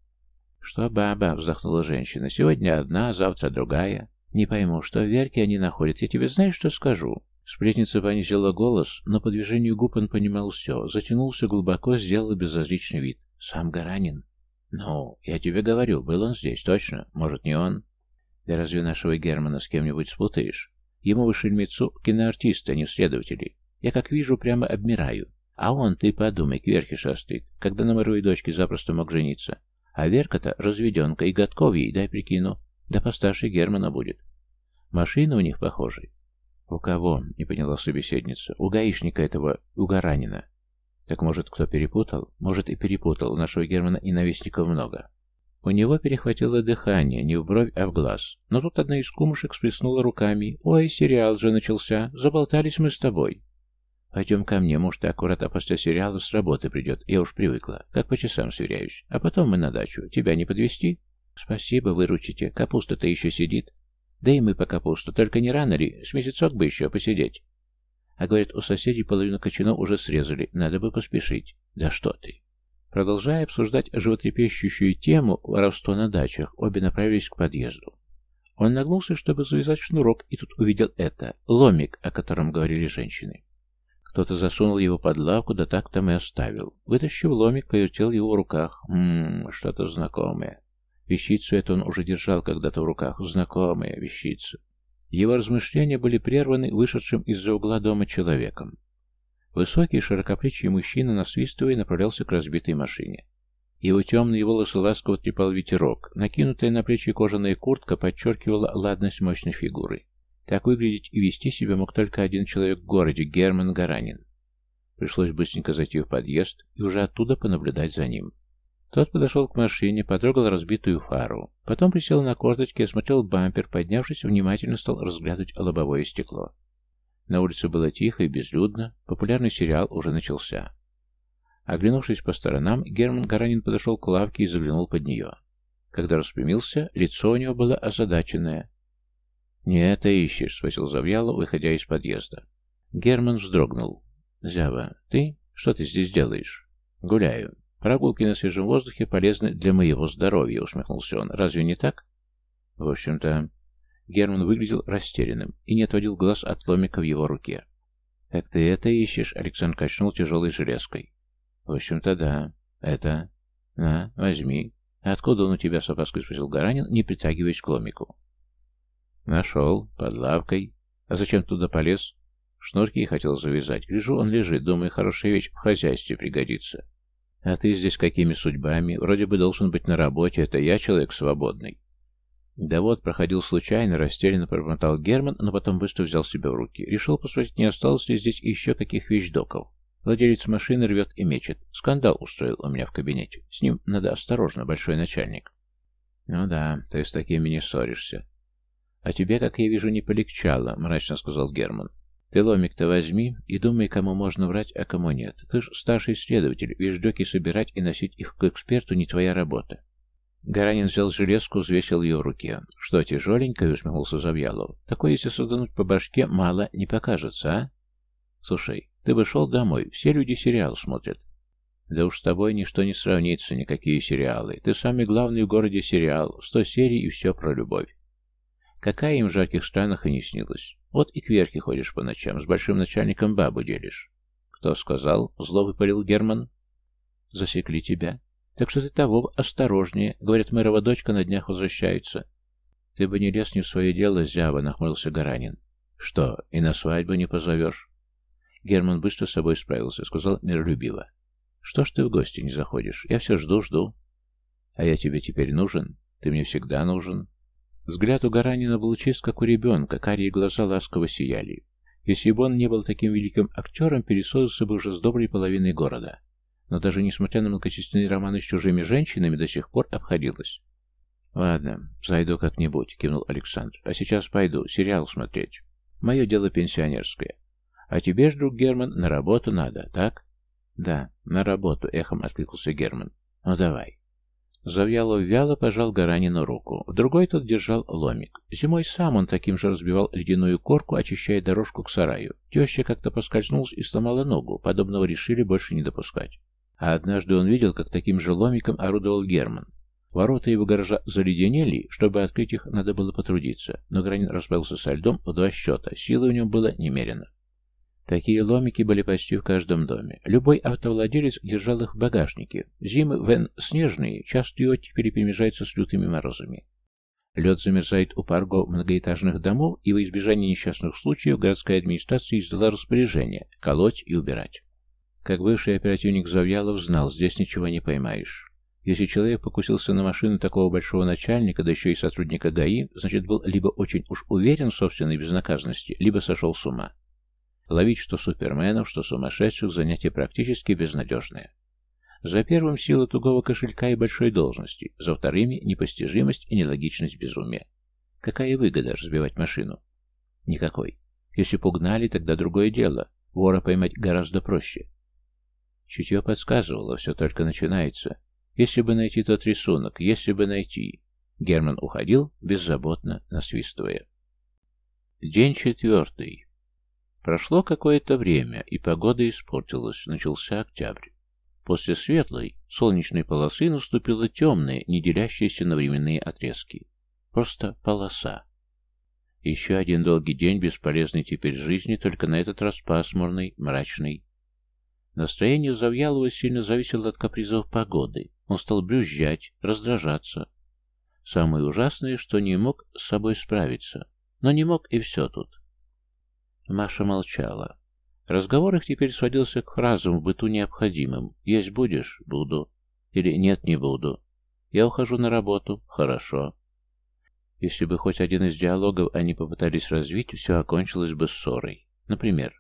Что баба, вздохнула женщина. Сегодня одна, завтра другая. Не пойму, что в Верке они находят. Я тебе знаешь, что скажу? Сплетница понизила голос, но по движению губ он понимал все. Затянулся глубоко, сделал безразличный вид. «Сам Гаранин?» «Ну, я тебе говорю, был он здесь, точно? Может, не он?» «Да разве нашего Германа с кем-нибудь спутаешь? Ему в шельмецу киноартисты, а не следователи. Я, как вижу, прямо обмираю. А он, ты подумай, кверхи шастает, когда на моей дочке запросто мог жениться. А Верка-то разведенка, и годков ей, дай прикину. Да постарше Германа будет. Машина у них похожая. «У кого?» — не поняла собеседница. «У гаишника этого, у Гаранина». «Так, может, кто перепутал?» «Может, и перепутал. У нашего Германа и навестников много». У него перехватило дыхание, не в бровь, а в глаз. Но тут одна из кумушек сплеснула руками. «Ой, сериал же начался. Заболтались мы с тобой». «Пойдем ко мне, может, аккуратно после сериала с работы придет. Я уж привыкла. Как по часам сверяюсь. А потом мы на дачу. Тебя не подвести? «Спасибо, выручите. Капуста-то еще сидит». Да и мы по капусту, только не рано ли, с месяцок бы еще посидеть. А говорят, у соседей половину кочанов уже срезали, надо бы поспешить. Да что ты. Продолжая обсуждать животрепещущую тему воровства на дачах, обе направились к подъезду. Он нагнулся, чтобы завязать шнурок, и тут увидел это, ломик, о котором говорили женщины. Кто-то засунул его под лавку, да так там и оставил. Вытащив ломик, повертел его в руках. Ммм, что-то знакомое. Вещицу эту он уже держал когда-то в руках, знакомая вещица. Его размышления были прерваны вышедшим из-за угла дома человеком. Высокий, широкоплечий мужчина, насвистывая, направлялся к разбитой машине. Его темные волосы ласково трепал ветерок. Накинутая на плечи кожаная куртка подчеркивала ладность мощной фигуры. Так выглядеть и вести себя мог только один человек в городе, Герман Гаранин. Пришлось быстренько зайти в подъезд и уже оттуда понаблюдать за ним. Тот подошел к машине, потрогал разбитую фару. Потом присел на корточки, осмотрел бампер, поднявшись, внимательно стал разглядывать лобовое стекло. На улице было тихо и безлюдно, популярный сериал уже начался. Оглянувшись по сторонам, Герман Гаранин подошел к лавке и заглянул под нее. Когда распрямился, лицо у него было озадаченное. «Не это ищешь?» — спросил Завьялов, выходя из подъезда. Герман вздрогнул. «Зява, ты? Что ты здесь делаешь?» «Гуляю. «Прогулки на свежем воздухе полезны для моего здоровья», — усмехнулся он. «Разве не так?» «В общем-то...» Герман выглядел растерянным и не отводил глаз от ломика в его руке. «Так ты это ищешь?» — Александр качнул тяжелой железкой. «В общем-то, да. Это... На, возьми. Откуда он у тебя с опаской?» — спросил Гаранин, не притягиваясь к ломику. «Нашел. Под лавкой. А зачем туда полез?» Шнурки хотел завязать. Гляжу, он лежит. Думаю, хорошая вещь в хозяйстве пригодится. А ты здесь какими судьбами? Вроде бы должен быть на работе, это я человек свободный. Да вот, проходил случайно, растерянно промотал Герман, но потом быстро взял себя в руки. Решил посмотреть, не осталось ли здесь еще каких вещдоков. Владелец машины рвет и мечет. Скандал устроил у меня в кабинете. С ним надо осторожно, большой начальник. Ну да, ты с такими не ссоришься. А тебе, как я вижу, не полегчало, мрачно сказал Герман. Ты ломик-то возьми и думай, кому можно врать, а кому нет. Ты ж старший следователь, вещдоки собирать и носить их к эксперту не твоя работа. Гаранин взял железку, взвесил ее в руке. «Что, тяжеленько?» — усмехнулся Завьялов. «Такое, если садануть по башке, мало не покажется, а? Слушай, ты бы шел домой, все люди сериал смотрят». «Да уж с тобой ничто не сравнится, никакие сериалы. Ты самый главный в городе сериал, сто серий и все про любовь. Какая им в жарких странах и не снилась. Вот и к Верке ходишь по ночам, с большим начальником бабу делишь». «Кто сказал?» — зло выпалил Герман. «Засекли тебя. Так что ты того осторожнее. Говорят, мэрова дочка на днях возвращается. Ты бы не лез не в свое дело, зява, нахмурился Гаранин. Что, и на свадьбу не позовешь? Герман быстро с собой справился, сказал миролюбиво. Что ж ты в гости не заходишь? Я все жду, жду. А я тебе теперь нужен? Ты мне всегда нужен. Взгляд у Гаранина был чист, как у ребенка, карие глаза ласково сияли. Если бы он не был таким великим актером, пересозился бы уже с доброй половиной города но даже несмотря на многочисленные романы с чужими женщинами, до сих пор обходилась. «Ладно, зайду как-нибудь», — кивнул Александр. «А сейчас пойду сериал смотреть. Мое дело пенсионерское. А тебе ж, друг Герман, на работу надо, так?» «Да, на работу», — эхом откликнулся Герман. «Ну давай». Завьялов вяло пожал Гаранину руку. В другой тот держал ломик. Зимой сам он таким же разбивал ледяную корку, очищая дорожку к сараю. Теща как-то поскользнулась и сломала ногу. Подобного решили больше не допускать. А однажды он видел, как таким же ломиком орудовал Герман. Ворота его гаража заледенели, чтобы открыть их, надо было потрудиться, но гранит расправился со льдом в два счета, силы у него было немерено. Такие ломики были почти в каждом доме. Любой автовладелец держал их в багажнике. Зимы вен снежные, часто и оттепели перемежаются с лютыми морозами. Лед замерзает у парго многоэтажных домов, и во избежание несчастных случаев городская администрация издала распоряжение – колоть и убирать. Как бывший оперативник Завьялов знал, здесь ничего не поймаешь. Если человек покусился на машину такого большого начальника, да еще и сотрудника ГАИ, значит, был либо очень уж уверен в собственной безнаказанности, либо сошел с ума. Ловить что суперменов, что сумасшедших занятие практически безнадежное. За первым сила тугого кошелька и большой должности, за вторыми непостижимость и нелогичность безумия. Какая выгода разбивать машину? Никакой. Если пугнали, тогда другое дело. Вора поймать гораздо проще. Чутье подсказывало, все только начинается. Если бы найти тот рисунок, если бы найти... Герман уходил, беззаботно насвистывая. День четвертый. Прошло какое-то время, и погода испортилась. Начался октябрь. После светлой, солнечной полосы наступила темная, не делящаяся на временные отрезки. Просто полоса. Еще один долгий день бесполезной теперь жизни, только на этот раз пасмурный, мрачный, Настроение Завьялова сильно зависело от капризов погоды. Он стал брюзжать, раздражаться. Самое ужасное, что не мог с собой справиться. Но не мог и все тут. Маша молчала. Разговор их теперь сводился к фразам в быту необходимым. «Есть будешь?» «Буду». Или «Нет, не буду». «Я ухожу на работу?» «Хорошо». Если бы хоть один из диалогов они попытались развить, все окончилось бы ссорой. Например,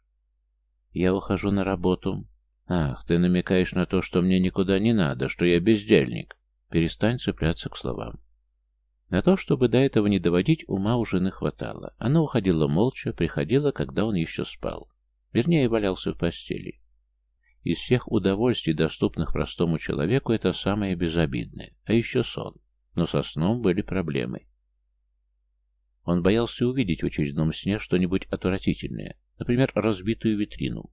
«Я ухожу на работу. «Ах, ты намекаешь на то, что мне никуда не надо, что я бездельник». Перестань цепляться к словам. На то, чтобы до этого не доводить, ума у жены хватало. Она уходила молча, приходила, когда он еще спал. Вернее, валялся в постели. Из всех удовольствий, доступных простому человеку, это самое безобидное. А еще сон. Но со сном были проблемы. Он боялся увидеть в очередном сне что-нибудь отвратительное, например, разбитую витрину.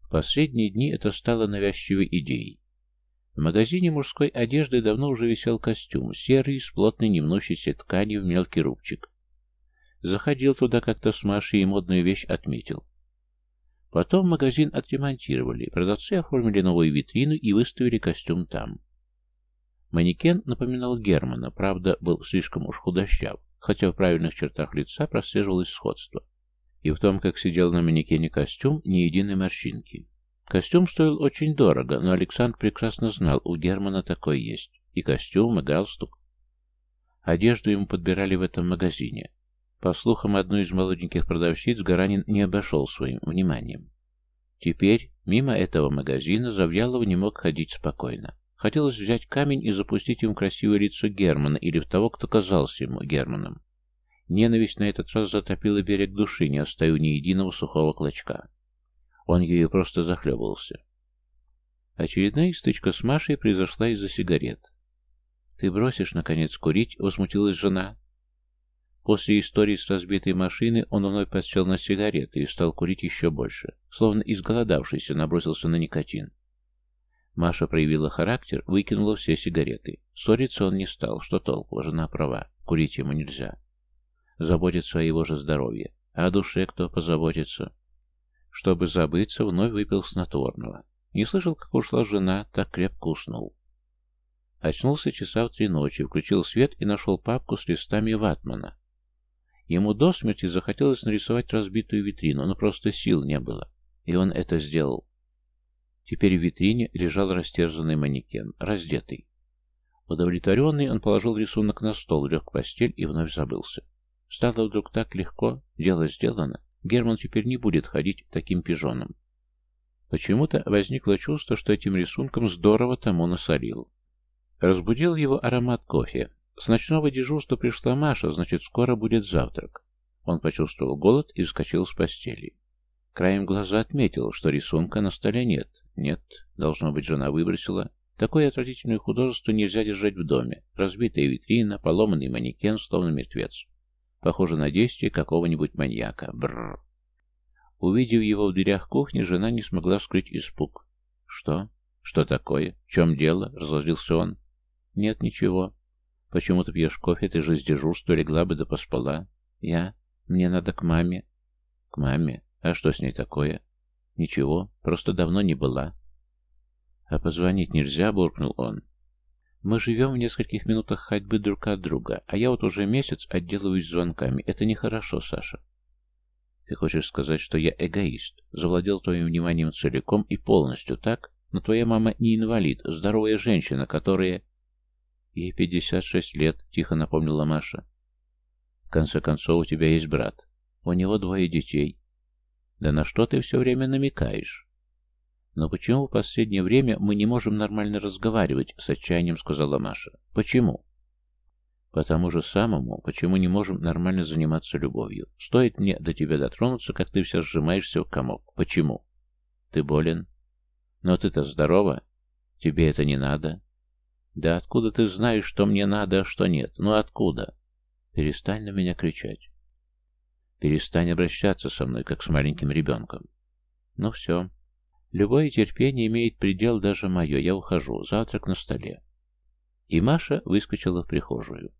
В последние дни это стало навязчивой идеей. В магазине мужской одежды давно уже висел костюм, серый, с плотной немнущейся тканью в мелкий рубчик. Заходил туда как-то с Машей и модную вещь отметил. Потом магазин отремонтировали, продавцы оформили новую витрину и выставили костюм там. Манекен напоминал Германа, правда, был слишком уж худощав, хотя в правильных чертах лица прослеживалось сходство и в том, как сидел на манекене костюм, ни единой морщинки. Костюм стоил очень дорого, но Александр прекрасно знал, у Германа такой есть. И костюм, и галстук. Одежду ему подбирали в этом магазине. По слухам, одну из молоденьких продавщиц Гаранин не обошел своим вниманием. Теперь, мимо этого магазина, Завьялов не мог ходить спокойно. Хотелось взять камень и запустить им красивое лицо Германа или в того, кто казался ему Германом. Ненависть на этот раз затопила берег души, не оставив ни единого сухого клочка. Он ею просто захлебывался. Очередная стычка с Машей произошла из-за сигарет. «Ты бросишь, наконец, курить?» — возмутилась жена. После истории с разбитой машиной он вновь подсел на сигареты и стал курить еще больше, словно изголодавшийся набросился на никотин. Маша проявила характер, выкинула все сигареты. Ссориться он не стал, что толку, жена права, курить ему нельзя. Заботится о его же здоровье. А о душе кто позаботится? Чтобы забыться, вновь выпил снотворного. Не слышал, как ушла жена, так крепко уснул. Очнулся часа в три ночи, включил свет и нашел папку с листами ватмана. Ему до смерти захотелось нарисовать разбитую витрину, но просто сил не было. И он это сделал. Теперь в витрине лежал растерзанный манекен, раздетый. Удовлетворенный, он положил рисунок на стол, лег в постель и вновь забылся. Стало вдруг так легко, дело сделано. Герман теперь не будет ходить таким пижоном. Почему-то возникло чувство, что этим рисунком здорово тому насолил. Разбудил его аромат кофе. С ночного дежурства пришла Маша, значит, скоро будет завтрак. Он почувствовал голод и вскочил с постели. Краем глаза отметил, что рисунка на столе нет. Нет, должно быть, жена выбросила. Такое отвратительное художество нельзя держать в доме. Разбитая витрина, поломанный манекен, словно мертвец. Похоже на действие какого-нибудь маньяка. Бррр. Увидев его в дверях кухни, жена не смогла скрыть испуг. «Что? Что такое? В чем дело?» — разозлился он. «Нет, ничего. Почему ты пьешь кофе? Ты же с дежурства легла бы да поспала. Я? Мне надо к маме. К маме? А что с ней такое? Ничего, просто давно не была. А позвонить нельзя, буркнул он. Мы живем в нескольких минутах ходьбы друг от друга, а я вот уже месяц отделываюсь звонками. Это нехорошо, Саша. Ты хочешь сказать, что я эгоист, завладел твоим вниманием целиком и полностью, так? Но твоя мама не инвалид, здоровая женщина, которая... Ей 56 лет, тихо напомнила Маша. В конце концов, у тебя есть брат. У него двое детей. Да на что ты все время намекаешь? Но почему в последнее время мы не можем нормально разговаривать, с отчаянием сказала Маша. Почему? Потому же самому, почему не можем нормально заниматься любовью. Стоит мне до тебя дотронуться, как ты вся сжимаешься в комок. Почему? Ты болен? Но ты-то здорова. Тебе это не надо. Да откуда ты знаешь, что мне надо, а что нет? Ну откуда? Перестань на меня кричать. Перестань обращаться со мной, как с маленьким ребенком. Ну все. Любое терпение имеет предел, даже мое. Я ухожу. Завтрак на столе. И Маша выскочила в прихожую.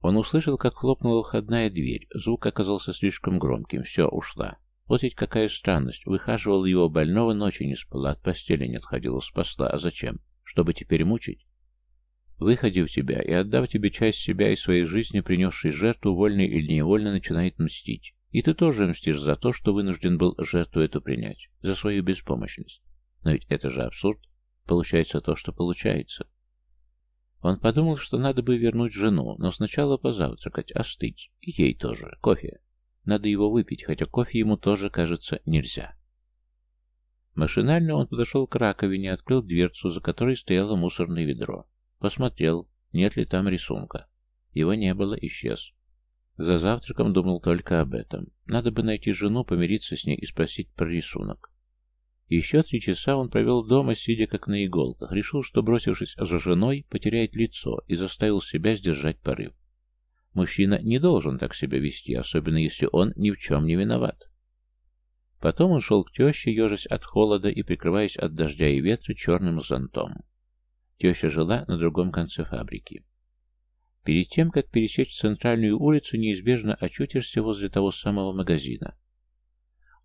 Он услышал, как хлопнула входная дверь. Звук оказался слишком громким. Все, ушла. Вот ведь какая странность. Выхаживала его больного, ночью не спала, от постели не отходила, спасла. А зачем? Чтобы теперь мучить? Выходив тебя и отдав тебе часть себя и своей жизни, принесший жертву, вольно или невольно, начинает мстить. И ты тоже мстишь за то, что вынужден был жертву эту принять, за свою беспомощность. Но ведь это же абсурд. Получается то, что получается. Он подумал, что надо бы вернуть жену, но сначала позавтракать, остыть. И ей тоже. Кофе. Надо его выпить, хотя кофе ему тоже, кажется, нельзя. Машинально он подошел к раковине, открыл дверцу, за которой стояло мусорное ведро. Посмотрел, нет ли там рисунка. Его не было, исчез. За завтраком думал только об этом. Надо бы найти жену, помириться с ней и спросить про рисунок. Еще три часа он провел дома, сидя как на иголках. Решил, что, бросившись за женой, потеряет лицо и заставил себя сдержать порыв. Мужчина не должен так себя вести, особенно если он ни в чем не виноват. Потом он шел к теще, ежась от холода и прикрываясь от дождя и ветра черным зонтом. Теща жила на другом конце фабрики. Перед тем, как пересечь центральную улицу, неизбежно очутишься возле того самого магазина.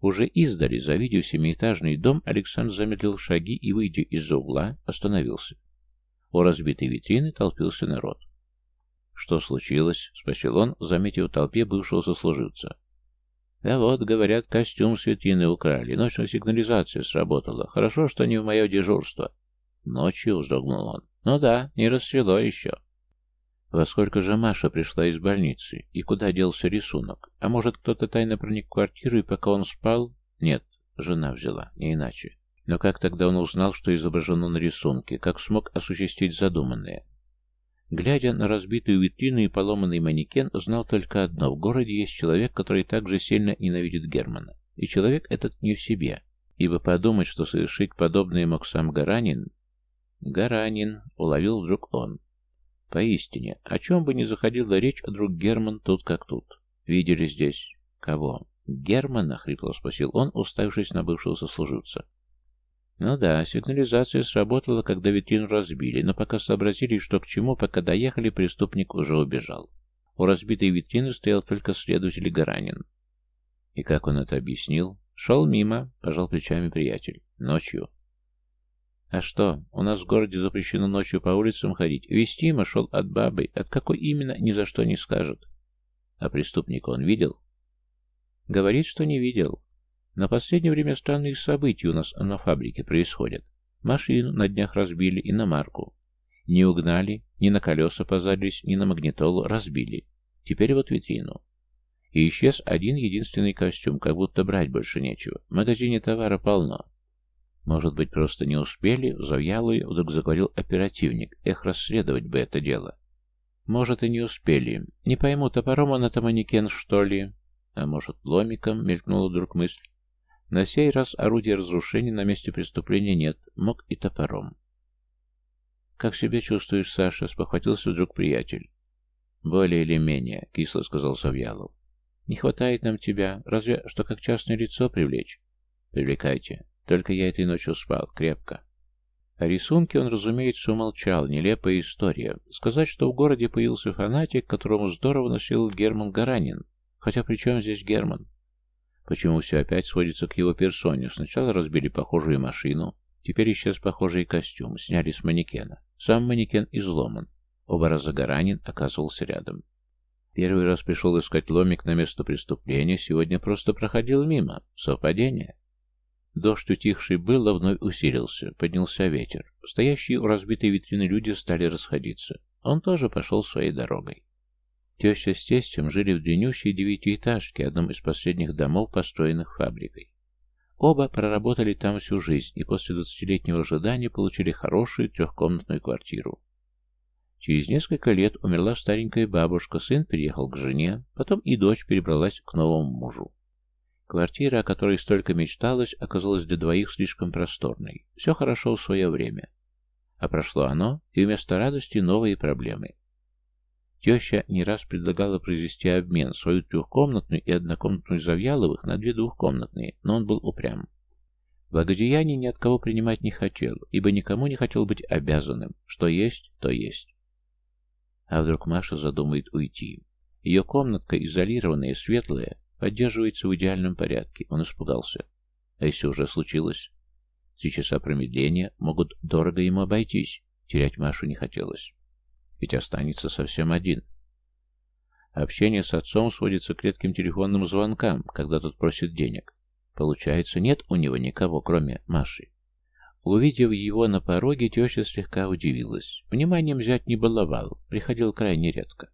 Уже издали, завидев семиэтажный дом, Александр замедлил шаги и, выйдя из-за угла, остановился. У разбитой витрины толпился народ. «Что случилось?» — спросил он, заметив в толпе бывшего сослуживца. Да вот, говорят, костюм с витрины украли. Ночная сигнализация сработала. Хорошо, что не в мое дежурство. Ночью вздрогнул он. Ну да, не расцвело еще. Во сколько же Маша пришла из больницы? И куда делся рисунок? А может, кто-то тайно проник в квартиру, и пока он спал? Нет, жена взяла, не иначе. Но как тогда он узнал, что изображено на рисунке? Как смог осуществить задуманное? Глядя на разбитую витрину и поломанный манекен, знал только одно. В городе есть человек, который также сильно ненавидит Германа. И человек этот не в себе. Ибо подумать, что совершить подобное мог сам Гаранин... Гаранин, уловил вдруг он. Поистине, о чем бы ни заходила речь, друг Герман тут как тут. Видели здесь... Кого? Германа, хрипло спросил он, уставившись на бывшего сослуживца. Ну да, сигнализация сработала, когда витрину разбили, но пока сообразили, что к чему, пока доехали, преступник уже убежал. У разбитой витрины стоял только следователь Гаранин. И как он это объяснил? Шел мимо, пожал плечами приятель. Ночью. А что, у нас в городе запрещено ночью по улицам ходить. Вестима шел от бабы, от какой именно, ни за что не скажет. А преступника он видел? Говорит, что не видел. На последнее время странные события у нас на фабрике происходят. Машину на днях разбили и на марку. Не угнали, ни на колеса позарились, ни на магнитолу разбили. Теперь вот витрину. И исчез один единственный костюм, как будто брать больше нечего. В магазине товара полно. Может быть, просто не успели? Завьялую вдруг заговорил оперативник. Эх, расследовать бы это дело. Может, и не успели. Не пойму, топором он это манекен, что ли? А может, ломиком, мелькнула вдруг мысль. На сей раз орудия разрушения на месте преступления нет, мог и топором. «Как себя чувствуешь, Саша?» — спохватился вдруг приятель. «Более или менее», — кисло сказал Савьялов. «Не хватает нам тебя, разве что как частное лицо привлечь?» «Привлекайте. Только я этой ночью спал, крепко». О рисунке он, разумеется, умолчал. Нелепая история. Сказать, что в городе появился фанатик, которому здорово носил Герман Гаранин. Хотя при чем здесь Герман? Почему все опять сводится к его персоне? Сначала разбили похожую машину, теперь исчез похожий костюм, сняли с манекена. Сам манекен изломан. Оба раза Гаранин оказывался рядом. Первый раз пришел искать ломик на место преступления, сегодня просто проходил мимо. Совпадение? Дождь, утихший был, а вновь усилился. Поднялся ветер. Стоящие у разбитой витрины люди стали расходиться. Он тоже пошел своей дорогой. Теща с тестем жили в длиннющей девятиэтажке, одном из последних домов, построенных фабрикой. Оба проработали там всю жизнь и после двадцатилетнего ожидания получили хорошую трехкомнатную квартиру. Через несколько лет умерла старенькая бабушка, сын переехал к жене, потом и дочь перебралась к новому мужу. Квартира, о которой столько мечталось, оказалась для двоих слишком просторной. Все хорошо в свое время. А прошло оно, и вместо радости новые проблемы. Теща не раз предлагала произвести обмен, свою трехкомнатную и однокомнатную Завьяловых на две двухкомнатные, но он был упрям. Благодеяний ни от кого принимать не хотел, ибо никому не хотел быть обязанным. Что есть, то есть. А вдруг Маша задумает уйти? Ее комнатка, изолированная, светлая, поддерживается в идеальном порядке. Он испугался. А если уже случилось? Три часа промедления могут дорого ему обойтись. Терять Машу не хотелось ведь останется совсем один. Общение с отцом сводится к редким телефонным звонкам, когда тот просит денег. Получается, нет у него никого, кроме Маши. Увидев его на пороге, теща слегка удивилась. Вниманием взять не баловал, приходил крайне редко.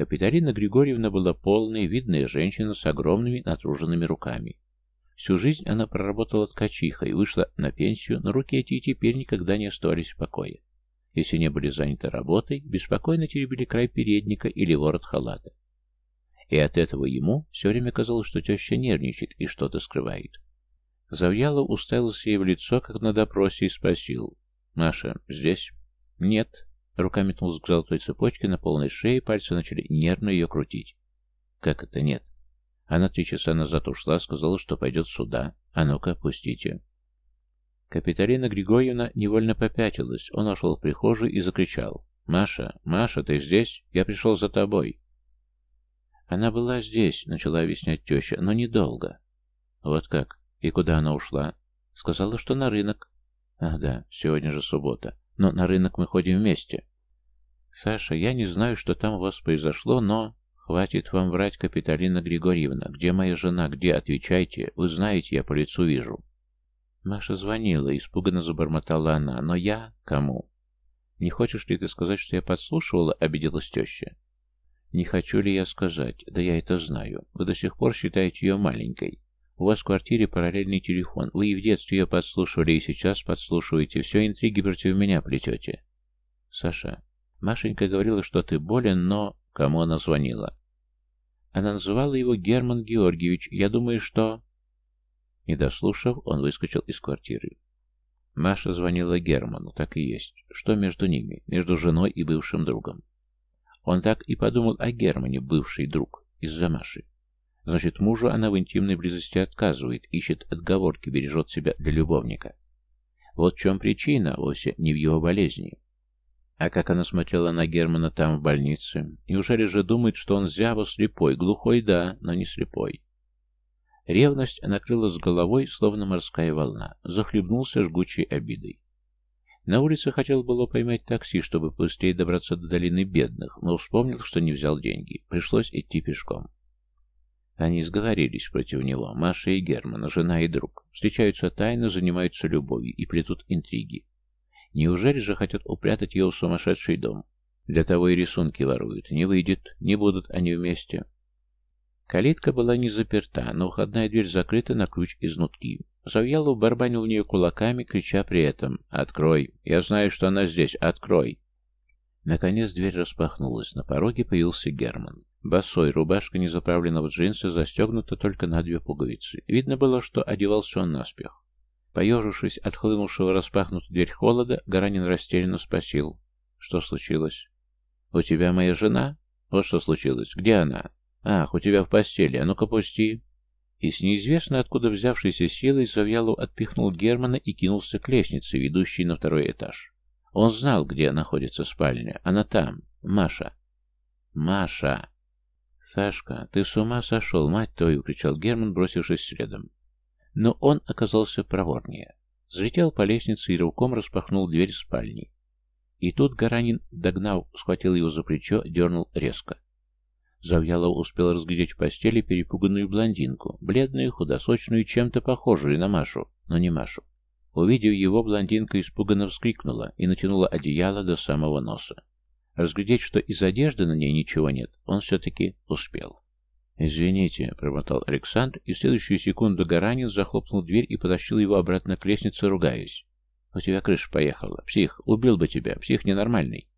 Капиталина Григорьевна была полная, видная женщина с огромными натруженными руками. Всю жизнь она проработала ткачихой, вышла на пенсию, но руки эти теперь никогда не оставались в покое. Если не были заняты работой, беспокойно теребили край передника или ворот халата. И от этого ему все время казалось, что теща нервничает и что-то скрывает. Завьялов уставился ей в лицо, как на допросе, и спросил. «Маша, здесь?» «Нет». Рука метнулась к золотой цепочке на полной шее, пальцы начали нервно ее крутить. «Как это нет?» Она три часа назад ушла, сказала, что пойдет сюда. А ну-ка, пустите. Капиталина Григорьевна невольно попятилась. Он вошел в прихожую и закричал. «Маша, Маша, ты здесь? Я пришел за тобой». Она была здесь, начала объяснять теща, но недолго. Вот как? И куда она ушла? Сказала, что на рынок. Ах да, сегодня же суббота. Но на рынок мы ходим вместе. Саша, я не знаю, что там у вас произошло, но... «Хватит вам врать, Капиталина Григорьевна. Где моя жена? Где? Отвечайте. Вы знаете, я по лицу вижу». Маша звонила, испуганно забормотала она. «Но я? Кому?» «Не хочешь ли ты сказать, что я подслушивала?» — обиделась теща. «Не хочу ли я сказать? Да я это знаю. Вы до сих пор считаете ее маленькой. У вас в квартире параллельный телефон. Вы и в детстве ее подслушивали, и сейчас подслушиваете. Все интриги против меня плетете». «Саша, Машенька говорила, что ты болен, но...» Кому она звонила? Она называла его Герман Георгиевич. Я думаю, что... Не дослушав, он выскочил из квартиры. Маша звонила Герману, так и есть. Что между ними, между женой и бывшим другом? Он так и подумал о Германе, бывший друг, из-за Маши. Значит, мужу она в интимной близости отказывает, ищет отговорки, бережет себя для любовника. Вот в чем причина, вовсе не в его болезни. А как она смотрела на Германа там, в больнице? Неужели же думает, что он зяво слепой? Глухой, да, но не слепой. Ревность накрыла с головой, словно морская волна. Захлебнулся жгучей обидой. На улице хотел было поймать такси, чтобы быстрее добраться до долины бедных, но вспомнил, что не взял деньги. Пришлось идти пешком. Они сговорились против него, Маша и Герман, жена и друг. Встречаются тайно, занимаются любовью и плетут интриги. Неужели же хотят упрятать ее в сумасшедший дом? Для того и рисунки воруют. Не выйдет, не будут они вместе. Калитка была не заперта, но входная дверь закрыта на ключ изнутри. Завьялов барбанил в нее кулаками, крича при этом «Открой! Я знаю, что она здесь! Открой!» Наконец дверь распахнулась. На пороге появился Герман. Босой, рубашка не заправлена в джинсы, застегнута только на две пуговицы. Видно было, что одевался он наспех. Поежившись от хлынувшего распахнутую дверь холода, Гаранин растерянно спросил. «Что случилось?» «У тебя моя жена?» «Вот что случилось. Где она?» «Ах, у тебя в постели. А ну-ка пусти!» И с неизвестно откуда взявшейся силой Завьялов отпихнул Германа и кинулся к лестнице, ведущей на второй этаж. Он знал, где находится спальня. Она там. Маша. Маша. «Сашка, ты с ума сошел, мать твою!» — кричал Герман, бросившись следом. Но он оказался проворнее. Взлетел по лестнице и руком распахнул дверь спальни. И тут Гаранин, догнав, схватил его за плечо, дернул резко. Завьялов успел разглядеть в постели перепуганную блондинку, бледную, худосочную, чем-то похожую на Машу, но не Машу. Увидев его, блондинка испуганно вскрикнула и натянула одеяло до самого носа. Разглядеть, что из одежды на ней ничего нет, он все-таки успел. «Извините», — промотал Александр, и в следующую секунду Гаранин захлопнул дверь и потащил его обратно к лестнице, ругаясь. «У тебя крыша поехала. Псих, убил бы тебя. Псих ненормальный».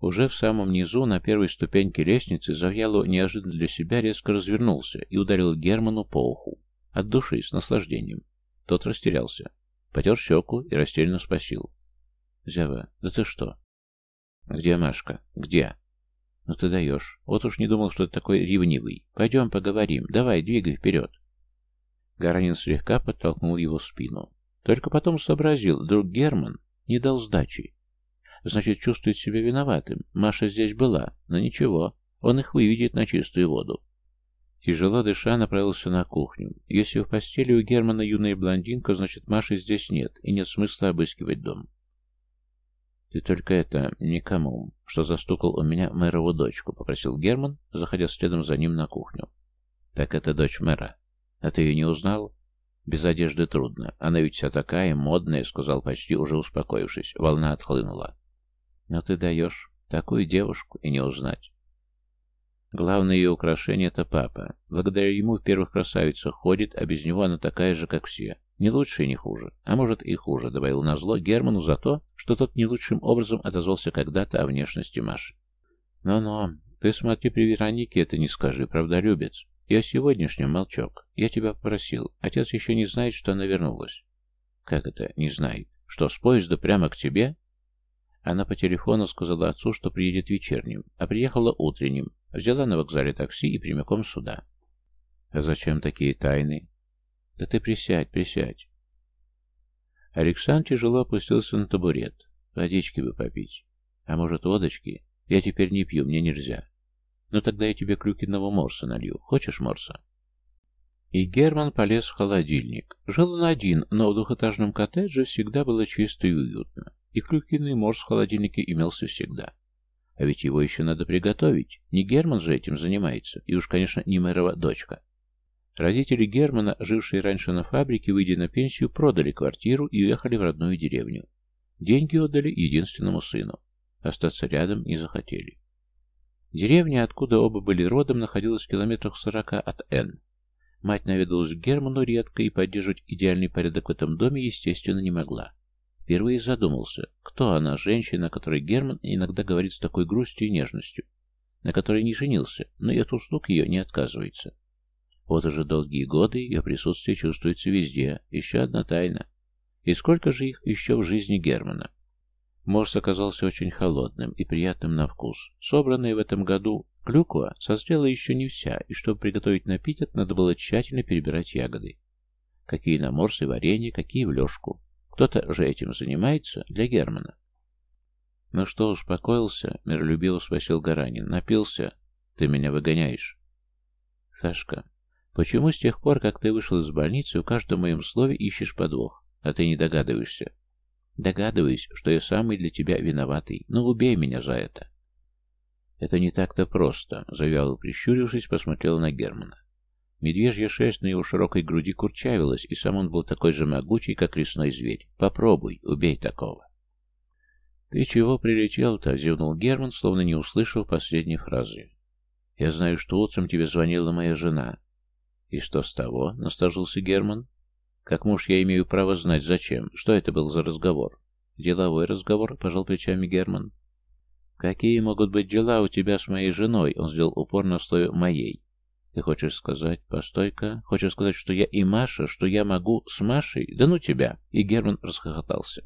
Уже в самом низу, на первой ступеньке лестницы, Завьялов неожиданно для себя резко развернулся и ударил Герману по уху. От души, с наслаждением. Тот растерялся. Потер щеку и растерянно спросил. «Зява, да ты что?» «Где Машка? Где?» «Ну ты даешь. Вот уж не думал, что ты такой ревнивый. Пойдем поговорим. Давай, двигай вперед». Гаранин слегка подтолкнул его в спину. Только потом сообразил, друг Герман не дал сдачи. Значит, чувствует себя виноватым. Маша здесь была, но ничего, он их выведет на чистую воду. Тяжело дыша, направился на кухню. Если в постели у Германа юная блондинка, значит, Маши здесь нет, и нет смысла обыскивать дом. «Ты только это, никому, что застукал у меня мэрову дочку», — попросил Герман, заходя следом за ним на кухню. «Так это дочь мэра. А ты ее не узнал?» «Без одежды трудно. Она ведь вся такая, модная», — сказал почти уже успокоившись. Волна отхлынула. «Но ты даешь такую девушку и не узнать». Главное ее украшение — это папа. Благодаря ему в первых красавицах ходит, а без него она такая же, как все. Не лучше и не хуже. А может и хуже, добавил назло Герману за то, что тот не лучшим образом отозвался когда-то о внешности Маши. Но-но, ты смотри при Веронике это не скажи, правда, любец. О сегодняшнем, молчок. Я тебя попросил. Отец еще не знает, что она вернулась. Как это не знает? Что, с поезда прямо к тебе? Она по телефону сказала отцу, что приедет вечерним, а приехала утренним. Взяла на вокзале такси и прямиком сюда. А зачем такие тайны? «Да ты присядь, присядь». Александр тяжело опустился на табурет. Водички бы попить. А может, водочки? Я теперь не пью, мне нельзя. Ну тогда я тебе клюкиного морса налью. Хочешь морса? И Герман полез в холодильник. Жил он один, но в двухэтажном коттедже всегда было чисто и уютно. И клюкиный морс в холодильнике имелся всегда. А ведь его еще надо приготовить. Не Герман же этим занимается. И уж, конечно, не мэрова дочка. Родители Германа, жившие раньше на фабрике, выйдя на пенсию, продали квартиру и уехали в родную деревню. Деньги отдали единственному сыну. Остаться рядом не захотели. Деревня, откуда оба были родом, находилась в километрах сорока от Н. Мать наведалась к Герману редко и поддерживать идеальный порядок в этом доме, естественно, не могла. Впервые задумался, кто она, женщина, о которой Герман иногда говорит с такой грустью и нежностью, на которой не женился, но и от услуг ее не отказывается. Вот уже долгие годы ее присутствие чувствуется везде, еще одна тайна. И сколько же их еще в жизни Германа? Морс оказался очень холодным и приятным на вкус. Собранная в этом году клюква созрела еще не вся, и чтобы приготовить напиток, надо было тщательно перебирать ягоды. Какие на морс варенье, какие в лёжку. Кто-то же этим занимается для Германа. «Ну что, успокоился?» — миролюбиво спросил Гаранин. «Напился? Ты меня выгоняешь?» «Сашка, почему с тех пор, как ты вышел из больницы, в каждом моем слове ищешь подвох, а ты не догадываешься?» «Догадываюсь, что я самый для тебя виноватый, но убей меня за это». «Это не так-то просто», — завяло прищурившись, посмотрел на Германа. Медвежья шерсть на его широкой груди курчавилась, и сам он был такой же могучий, как лесной зверь. Попробуй, убей такого. «Ты чего прилетел-то?» — зевнул Герман, словно не услышав последней фразы. «Я знаю, что утром тебе звонила моя жена». «И что с того?» — настажился Герман. «Как муж я имею право знать, зачем? Что это был за разговор?» «Деловой разговор», — пожал плечами Герман. «Какие могут быть дела у тебя с моей женой?» — он сделал упор на слове «моей». Ты хочешь сказать, постой-ка, хочешь сказать, что я и Маша, что я могу с Машей? Да ну тебя!» И Герман расхохотался.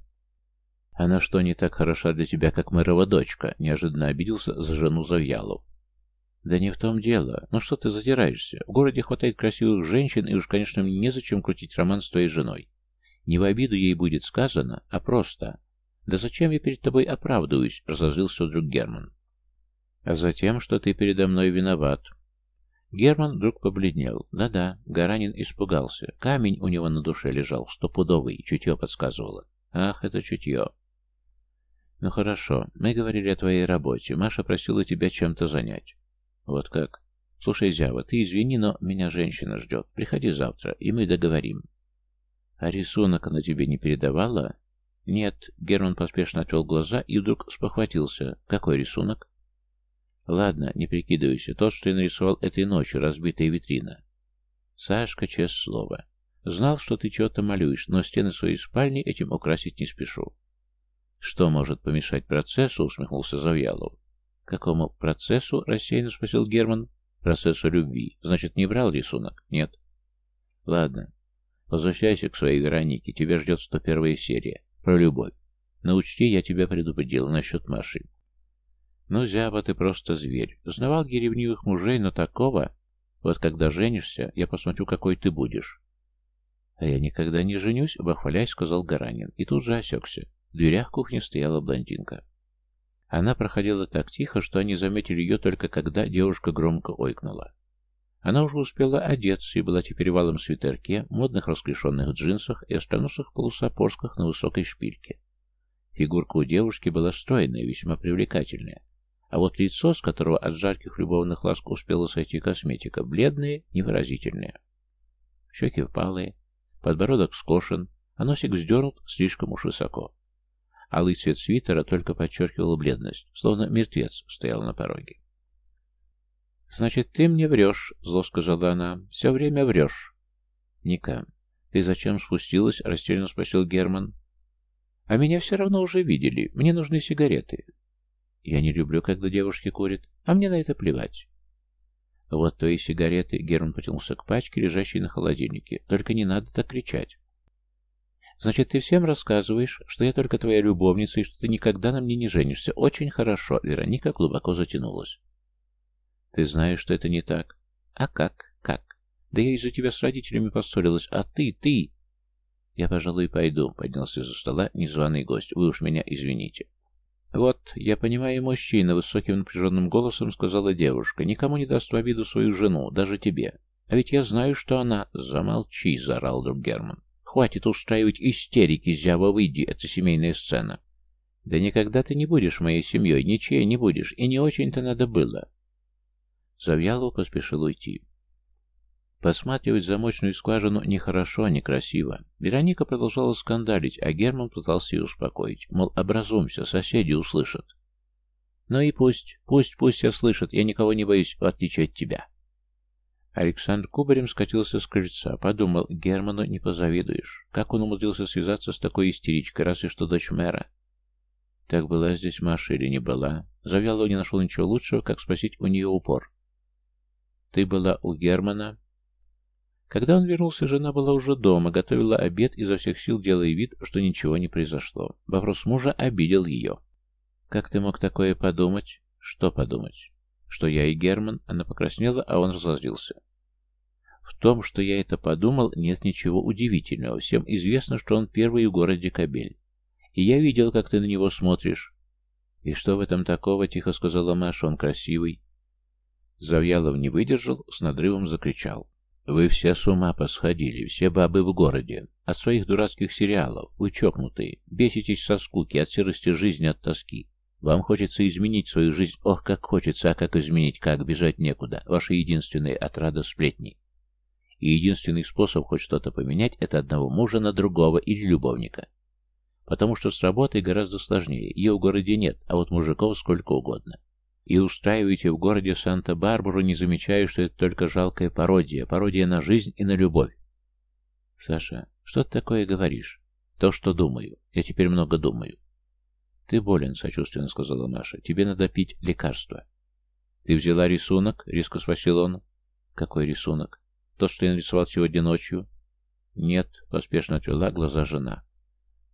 «Она что, не так хороша для тебя, как мэрова дочка?» Неожиданно обиделся за жену Завьялов. «Да не в том дело. Ну что ты затираешься? В городе хватает красивых женщин, и уж, конечно, мне незачем крутить роман с твоей женой. Не в обиду ей будет сказано, а просто. Да зачем я перед тобой оправдываюсь?» Разозлился вдруг Герман. «А затем, что ты передо мной виноват. Герман вдруг побледнел. Да-да, Гаранин испугался. Камень у него на душе лежал, стопудовый, чутье подсказывало. Ах, это чутье. Ну хорошо, мы говорили о твоей работе. Маша просила тебя чем-то занять. Вот как? Слушай, Зява, ты извини, но меня женщина ждет. Приходи завтра, и мы договорим. А рисунок она тебе не передавала? Нет, Герман поспешно отвел глаза и вдруг спохватился. Какой рисунок? Ладно, не прикидывайся. Тот, что я нарисовал этой ночью, разбитая витрина. Сашка, честное слово. Знал, что ты чего-то малюешь, но стены своей спальни этим украсить не спешу. Что может помешать процессу, усмехнулся Завьялов. Какому процессу? рассеянно спросил Герман. Процессу любви. Значит, не брал рисунок? Нет. Ладно. Возвращайся к своей Веронике. Тебя ждет 101 серия. Про любовь. Но учти, я тебя предупредил насчет Маши. Ну, Зяба, ты просто зверь. Знавал я ревнивых мужей, но такого... Вот когда женишься, я посмотрю, какой ты будешь. А я никогда не женюсь, обохвалясь, сказал Гаранин. И тут же осекся. В дверях кухни стояла блондинка. Она проходила так тихо, что они заметили ее только когда девушка громко ойкнула. Она уже успела одеться и была теперь в алом свитерке, модных расклешенных джинсах и остроносых полусапожках на высокой шпильке. Фигурка у девушки была стройная, весьма привлекательная. А вот лицо, с которого от жарких любовных ласк успела сойти косметика, бледное, невыразительное. Щеки впалые, подбородок скошен, а носик вздернут слишком уж высоко. Алый цвет свитера только подчеркивал бледность, словно мертвец стоял на пороге. «Значит, ты мне врешь», — зло сказала она. «Все время врешь». «Ника, ты зачем спустилась?» — растерянно спросил Герман. «А меня все равно уже видели. Мне нужны сигареты. Я не люблю, когда девушки курят, а мне на это плевать. Вот то и сигареты. Герман потянулся к пачке, лежащей на холодильнике. Только не надо так кричать. Значит, ты всем рассказываешь, что я только твоя любовница и что ты никогда на мне не женишься. Очень хорошо. Вероника глубоко затянулась. Ты знаешь, что это не так. А как? Как? Да я из-за тебя с родителями поссорилась. А ты, ты... Я, пожалуй, пойду. Поднялся за стола незваный гость. Вы уж меня извините. «Вот, я понимаю мужчина», — высоким напряженным голосом сказала девушка. «Никому не даст в обиду свою жену, даже тебе. А ведь я знаю, что она...» «Замолчи», — заорал друг Герман. «Хватит устраивать истерики, зява, выйди, это семейная сцена». Да никогда ты не будешь моей семьей, ничьей не будешь, и не очень-то надо было. Завьялов поспешил уйти. Посматривать замочную скважину нехорошо, некрасиво. Вероника продолжала скандалить, а Герман пытался ее успокоить. Мол, образумся, соседи услышат. Ну и пусть, пусть, пусть все слышат, я никого не боюсь, в отличие от тебя. Александр кубарем скатился с крыльца, подумал, Герману не позавидуешь. Как он умудрился связаться с такой истеричкой, раз и что дочь мэра? Так была здесь Маша или не была? Завьялов не нашел ничего лучшего, как спросить у нее упор. Ты была у Германа? Когда он вернулся, жена была уже дома, готовила обед, изо всех сил делая вид, что ничего не произошло. Вопрос мужа обидел ее. «Как ты мог такое подумать?» «Что подумать?» «Что я и Герман?» Она покраснела, а он разозлился. В том, что я это подумал, нет ничего удивительного. Всем известно, что он первый в городе Кабель. И я видел, как ты на него смотришь. «И что в этом такого?» — тихо сказала Маша. «Он красивый». Завьялов не выдержал, с надрывом закричал. Вы все с ума посходили, все бабы в городе. От своих дурацких сериалов. Вы чокнутые. Беситесь со скуки, от серости жизни, от тоски. Вам хочется изменить свою жизнь. Ох, как хочется, а как изменить, как бежать некуда. Ваши единственные отрада сплетни. И единственный способ хоть что-то поменять, это одного мужа на другого или любовника. Потому что с работой гораздо сложнее. Ее в городе нет, а вот мужиков сколько угодно. И устраиваете в городе Санта-Барбару, не замечая, что это только жалкая пародия, пародия на жизнь и на любовь. Саша, что ты такое говоришь? То, что думаю. Я теперь много думаю. Ты болен, сочувственно сказала Маша. Тебе надо пить лекарство. Ты взяла рисунок? Резко спросил он. Какой рисунок? Тот, что я нарисовал сегодня ночью? Нет, поспешно отвела глаза жена.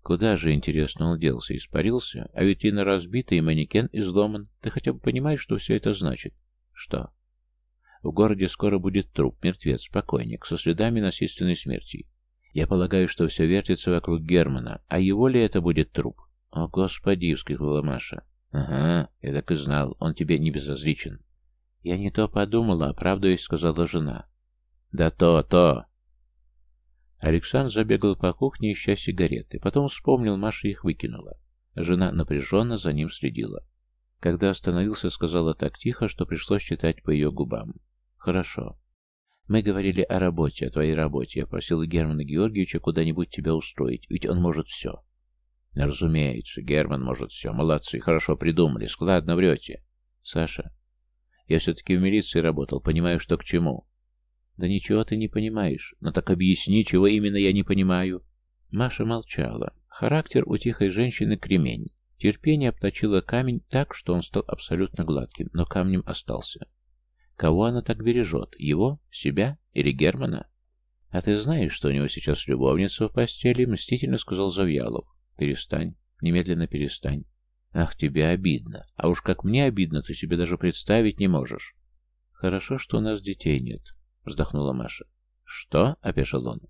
Куда же, интересно, он делся? Испарился? А витрина разбита и манекен изломан. Ты хотя бы понимаешь, что все это значит? Что? В городе скоро будет труп, мертвец, покойник, со следами насильственной смерти. Я полагаю, что все вертится вокруг Германа, а его ли это будет труп? О, Господи, вскрикнула Маша. Ага, я так и знал, он тебе не безразличен. Я не то подумала, оправдываясь, сказала жена. Да то, то, Александр забегал по кухне, ища сигареты. Потом вспомнил, Маша их выкинула. Жена напряженно за ним следила. Когда остановился, сказала так тихо, что пришлось читать по ее губам. «Хорошо. Мы говорили о работе, о твоей работе. Я просил Германа Георгиевича куда-нибудь тебя устроить, ведь он может все». «Разумеется, Герман может все. Молодцы, хорошо придумали. Складно врете». «Саша, я все-таки в милиции работал, понимаю, что к чему. «Да ничего ты не понимаешь. Но так объясни, чего именно я не понимаю». Маша молчала. Характер у тихой женщины кремень. Терпение обточило камень так, что он стал абсолютно гладким, но камнем остался. Кого она так бережет? Его? Себя? Или Германа? «А ты знаешь, что у него сейчас любовница в постели?» — мстительно сказал Завьялов. «Перестань. Немедленно перестань. Ах, тебе обидно. А уж как мне обидно, ты себе даже представить не можешь. Хорошо, что у нас детей нет вздохнула Маша. «Что?» — опешил он.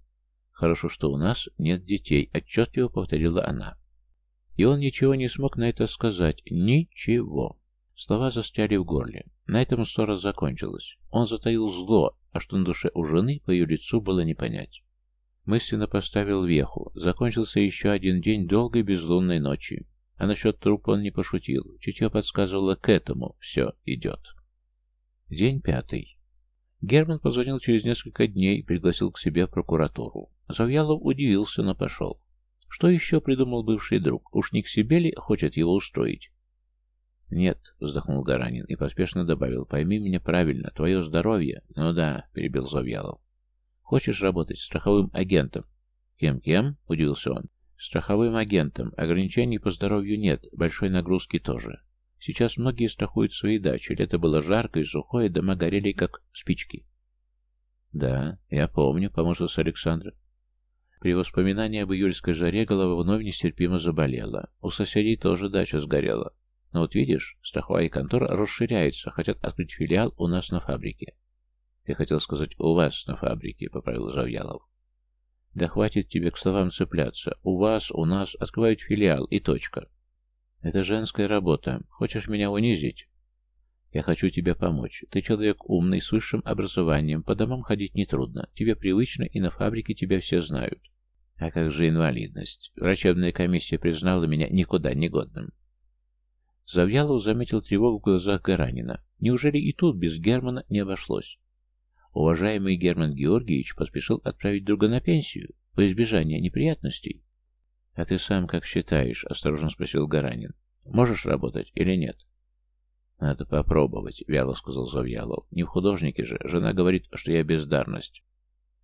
«Хорошо, что у нас нет детей», — отчетливо повторила она. И он ничего не смог на это сказать. Ничего. Слова застряли в горле. На этом ссора закончилась. Он затаил зло, а что на душе у жены по ее лицу было не понять. Мысленно поставил веху. Закончился еще один день долгой безлунной ночи. А насчет трупа он не пошутил. Чутье подсказывало к этому. Все идет. День пятый. Герман позвонил через несколько дней и пригласил к себе в прокуратуру. Завьялов удивился, но пошел. Что еще придумал бывший друг? Уж не к себе ли хочет его устроить? «Нет», — вздохнул Гаранин и поспешно добавил, «пойми меня правильно, твое здоровье...» «Ну да», — перебил Завьялов. «Хочешь работать страховым агентом?» «Кем-кем?» — удивился он. «Страховым агентом. Ограничений по здоровью нет, большой нагрузки тоже. Сейчас многие страхуют свои дачи. Лето было жарко и сухое, дома горели, как спички. «Да, я помню», — поморщился Александр. При воспоминании об июльской жаре голова вновь нестерпимо заболела. У соседей тоже дача сгорела. Но вот видишь, страховая контора расширяется, хотят открыть филиал у нас на фабрике. Я хотел сказать «у вас на фабрике», — поправил Завьялов. Да хватит тебе к словам цепляться. У вас, у нас открывают филиал и точка. Это женская работа. Хочешь меня унизить? Я хочу тебе помочь. Ты человек умный, с высшим образованием. По домам ходить нетрудно. Тебе привычно, и на фабрике тебя все знают. А как же инвалидность? Врачебная комиссия признала меня никуда негодным. Завьялов заметил тревогу в глазах Гаранина. Неужели и тут без Германа не обошлось? Уважаемый Герман Георгиевич поспешил отправить друга на пенсию во избежание неприятностей. «А ты сам как считаешь?» — осторожно спросил Гаранин. «Можешь работать или нет?» «Надо попробовать», — вяло сказал Завьялов. «Не в художнике же. Жена говорит, что я бездарность».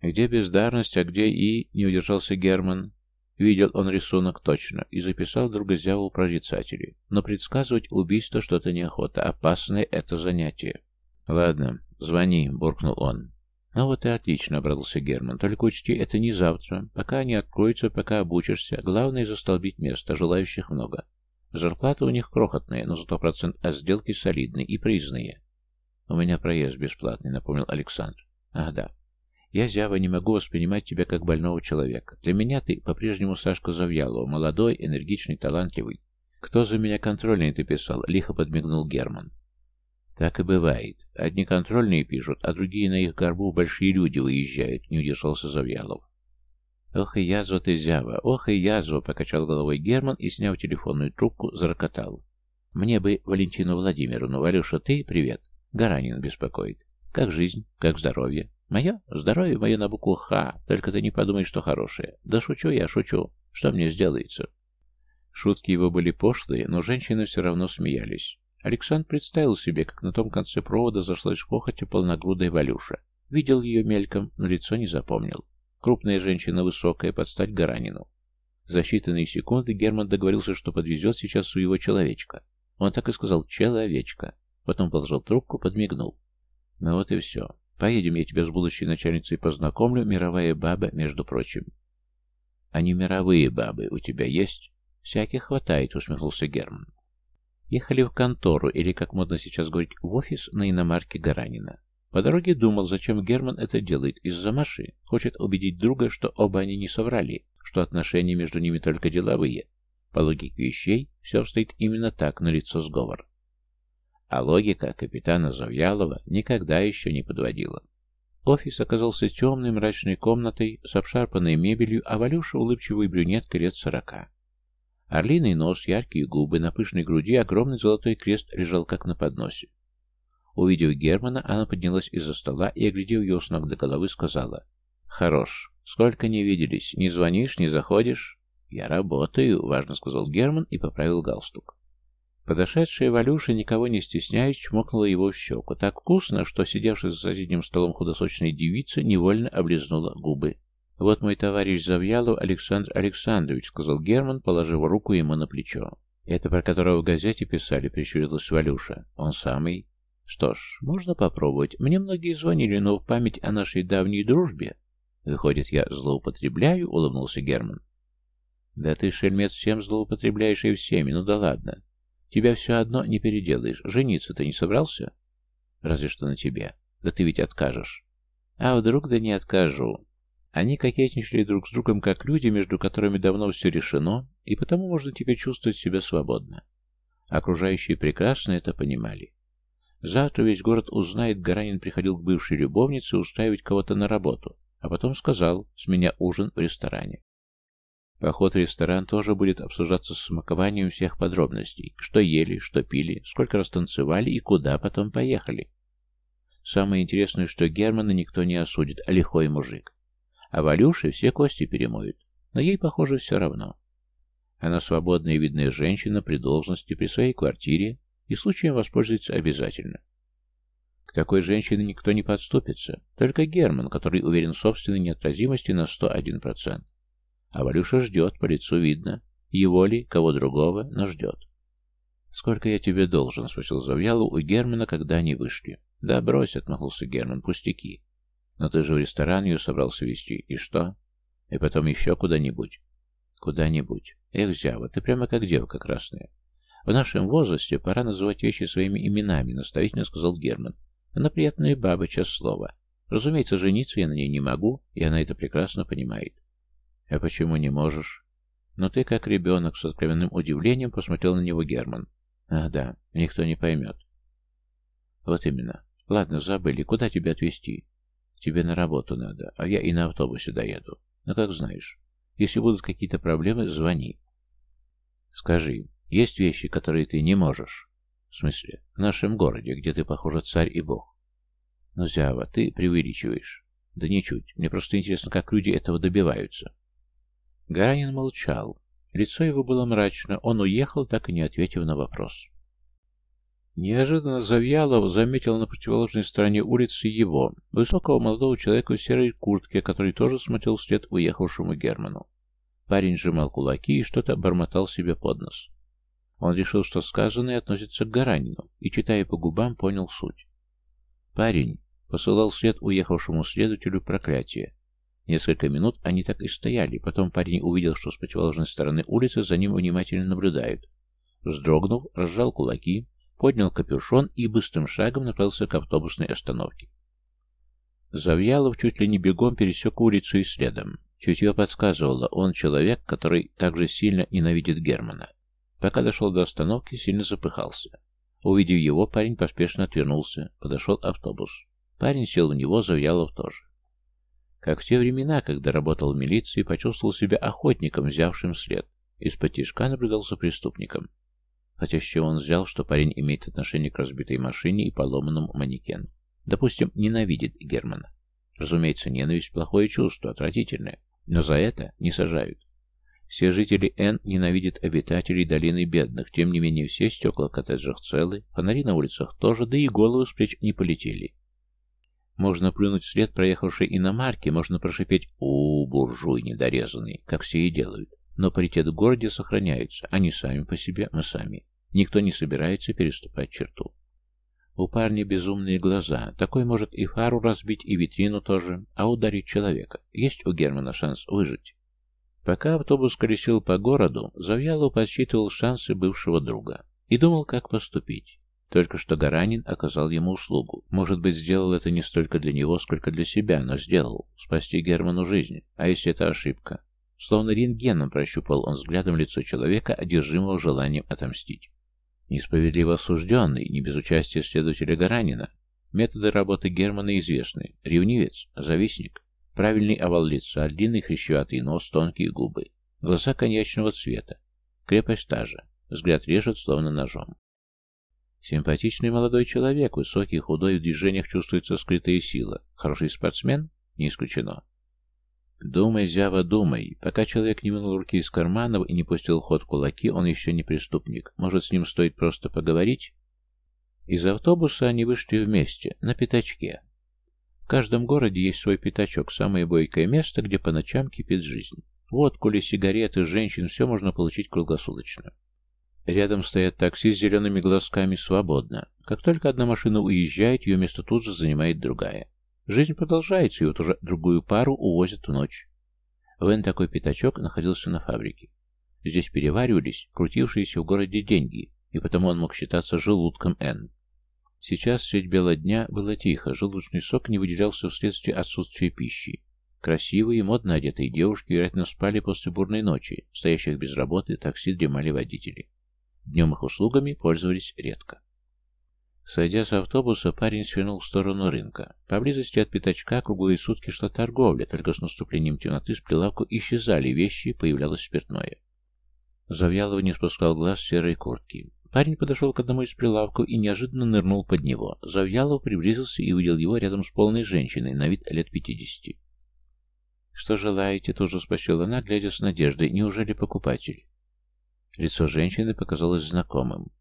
«Где бездарность, а где и...» — не удержался Герман. Видел он рисунок точно и записал друга Зяву прорицатели. Но предсказывать убийство что-то неохота. Опасное это занятие. «Ладно, звони», — буркнул он. «Ну вот и отлично», — обрадовался Герман. «Только учти, это не завтра. Пока они откроются, пока обучишься. Главное — застолбить место. Желающих много. Зарплата у них крохотная, но зато процент от сделки солидный и признанные. «У меня проезд бесплатный», — напомнил Александр. «Ах да. Я, Зява, не могу воспринимать тебя как больного человека. Для меня ты по-прежнему Сашка Завьялова, молодой, энергичный, талантливый. Кто за меня контрольный ты писал?» — лихо подмигнул Герман. «Так и бывает. Одни контрольные пишут, а другие на их горбу большие люди выезжают», — не удержался Завьялов. «Ох и язва ты, зява, ох и язва!» — покачал головой Герман и, сняв телефонную трубку, зарокотал. «Мне бы Валентину Владимировну. Валюша, ты привет. Гаранин беспокоит. Как жизнь? Как здоровье? Мое? Здоровье мое на букву «Х». Только ты не подумай, что хорошее. Да шучу я, шучу. Что мне сделается?» Шутки его были пошлые, но женщины все равно смеялись. Александр представил себе, как на том конце провода зашлась в хохоте полногрудая Валюша. Видел ее мельком, но лицо не запомнил. Крупная женщина, высокая, под стать Гаранину. За считанные секунды Герман договорился, что подвезет сейчас своего человечка. Он так и сказал «человечка». Потом положил трубку, подмигнул. Ну вот и все. Поедем, я тебя с будущей начальницей познакомлю, мировая баба, между прочим. А не мировые бабы у тебя есть? Всяких хватает, усмехнулся Герман. Ехали в контору, или, как модно сейчас говорить, в офис на иномарке Гаранина. По дороге думал, зачем Герман это делает, из-за Маши. Хочет убедить друга, что оба они не соврали, что отношения между ними только деловые. По логике вещей, все обстоит именно так, на лицо сговор. А логика капитана Завьялова никогда еще не подводила. Офис оказался темной мрачной комнатой с обшарпанной мебелью, а Валюша улыбчивой брюнеткой лет сорока. Орлиный нос, яркие губы, на пышной груди огромный золотой крест лежал как на подносе. Увидев Германа, она поднялась из-за стола и, оглядев его с ног до головы, сказала. «Хорош. Сколько не виделись. Не звонишь, не заходишь?» «Я работаю», — важно сказал Герман и поправил галстук. Подошедшая Валюша, никого не стесняясь, чмокнула его в щеку. Так вкусно, что сидевшая за соседним столом худосочная девица невольно облизнула губы. «Вот мой товарищ Завьялов Александр Александрович», — сказал Герман, положив руку ему на плечо. «Это про которого в газете писали», — прищурилась Валюша. «Он самый». Что ж, можно попробовать. Мне многие звонили, но в память о нашей давней дружбе... Выходит, я злоупотребляю, улыбнулся Герман. Да ты, шельмец, всем злоупотребляешь и всеми, ну да ладно. Тебя все одно не переделаешь. Жениться ты не собрался? Разве что на тебе. Да ты ведь откажешь. А вдруг да не откажу. Они кокетничали друг с другом как люди, между которыми давно все решено, и потому можно теперь чувствовать себя свободно. Окружающие прекрасно это понимали. Завтра весь город узнает, Гаранин приходил к бывшей любовнице устраивать кого-то на работу, а потом сказал, с меня ужин в ресторане. Поход в ресторан тоже будет обсуждаться с смакованием всех подробностей, что ели, что пили, сколько раз танцевали и куда потом поехали. Самое интересное, что Германа никто не осудит, а лихой мужик. А Валюше все кости перемоют, но ей, похоже, все равно. Она свободная и видная женщина при должности, при своей квартире, и случаем воспользуется обязательно. К такой женщине никто не подступится, только Герман, который уверен в собственной неотразимости на 101%. А Валюша ждет, по лицу видно. Его ли, кого другого, но ждет. «Сколько я тебе должен?» — спросил Завьялов у Германа, когда они вышли. «Да брось», — отмахнулся Герман, — «пустяки. Но ты же в ресторан ее собрался везти. И что? И потом еще куда-нибудь». «Куда-нибудь. Эх, Зява, ты прямо как девка красная. В нашем возрасте пора называть вещи своими именами, наставительно сказал Герман. Она приятная баба, честное слово. Разумеется, жениться я на ней не могу, и она это прекрасно понимает. А почему не можешь? Но ты, как ребенок, с откровенным удивлением посмотрел на него Герман. Ах да, никто не поймет. Вот именно. Ладно, забыли. Куда тебя отвезти? Тебе на работу надо, а я и на автобусе доеду. Ну, как знаешь. Если будут какие-то проблемы, звони. Скажи, есть вещи, которые ты не можешь? В смысле, в нашем городе, где ты, похоже, царь и бог. Но, Зява, ты преувеличиваешь. Да ничуть. Мне просто интересно, как люди этого добиваются. Гаранин молчал. Лицо его было мрачно. Он уехал, так и не ответив на вопрос. Неожиданно Завьялов заметил на противоположной стороне улицы его, высокого молодого человека в серой куртке, который тоже смотрел вслед уехавшему Герману. Парень сжимал кулаки и что-то бормотал себе под нос. Он решил, что сказанное относится к Гаранину, и, читая по губам, понял суть. Парень посылал вслед уехавшему следователю проклятие. Несколько минут они так и стояли, потом парень увидел, что с противоположной стороны улицы за ним внимательно наблюдают. Вздрогнув, разжал кулаки, поднял капюшон и быстрым шагом направился к автобусной остановке. Завьялов чуть ли не бегом пересек улицу и следом. Чутье подсказывало, он человек, который также сильно ненавидит Германа. Пока дошел до остановки, сильно запыхался. Увидев его, парень поспешно отвернулся. Подошел автобус. Парень сел в него, Завьялов тоже. Как в те времена, когда работал в милиции, почувствовал себя охотником, взявшим след. Из-под тишка наблюдался преступником. Хотя с чего он взял, что парень имеет отношение к разбитой машине и поломанному манекену? Допустим, ненавидит Германа. Разумеется, ненависть – плохое чувство, отвратительное. Но за это не сажают. Все жители Н ненавидят обитателей долины бедных, тем не менее все стекла в коттеджах целы, фонари на улицах тоже, да и головы с плеч не полетели. Можно плюнуть вслед проехавшей иномарки, можно прошипеть «У, буржуй недорезанный», как все и делают. Но паритет в городе сохраняется, они сами по себе, мы сами. Никто не собирается переступать черту. У парня безумные глаза. Такой может и фару разбить, и витрину тоже, а ударить человека. Есть у Германа шанс выжить. Пока автобус колесил по городу, Завьялов подсчитывал шансы бывшего друга и думал, как поступить. Только что Гаранин оказал ему услугу. Может быть, сделал это не столько для него, сколько для себя, но сделал. Спасти Герману жизнь. А если это ошибка? Словно рентгеном прощупал он взглядом лицо человека, одержимого желанием отомстить. Несправедливо осужденный, не без участия следователя Гаранина. Методы работы Германа известны. Ревнивец, завистник, правильный овал лица, длинный хрящеватый нос, тонкие губы, глаза коньячного цвета, крепость та же, взгляд режет, словно ножом. Симпатичный молодой человек, высокий, худой, в движениях чувствуется скрытая сила. Хороший спортсмен? Не исключено. Думай, Зява, думай. Пока человек не вынул руки из карманов и не пустил в ход кулаки, он еще не преступник. Может, с ним стоит просто поговорить? Из автобуса они вышли вместе, на пятачке. В каждом городе есть свой пятачок, самое бойкое место, где по ночам кипит жизнь. Водку или сигареты, женщин, все можно получить круглосуточно. Рядом стоят такси с зелеными глазками свободно. Как только одна машина уезжает, ее место тут же занимает другая. Жизнь продолжается, и вот уже другую пару увозят в ночь. Вен такой пятачок находился на фабрике. Здесь переваривались крутившиеся в городе деньги, и потому он мог считаться желудком Н. Сейчас средь бела дня было тихо, желудочный сок не выделялся вследствие отсутствия пищи. Красивые, модно одетые девушки, вероятно, спали после бурной ночи, стоящих без работы, такси дремали водители. Днем их услугами пользовались редко. Сойдя с автобуса, парень свернул в сторону рынка. Поблизости от пятачка круглые сутки шла торговля, только с наступлением темноты с прилавку исчезали вещи, появлялось спиртное. Завьялов не спускал глаз серой куртки. Парень подошел к одному из прилавков и неожиданно нырнул под него. Завьялов приблизился и увидел его рядом с полной женщиной, на вид лет пятидесяти. «Что желаете?» — тут же спросила она, глядя с надеждой. «Неужели покупатель?» Лицо женщины показалось знакомым.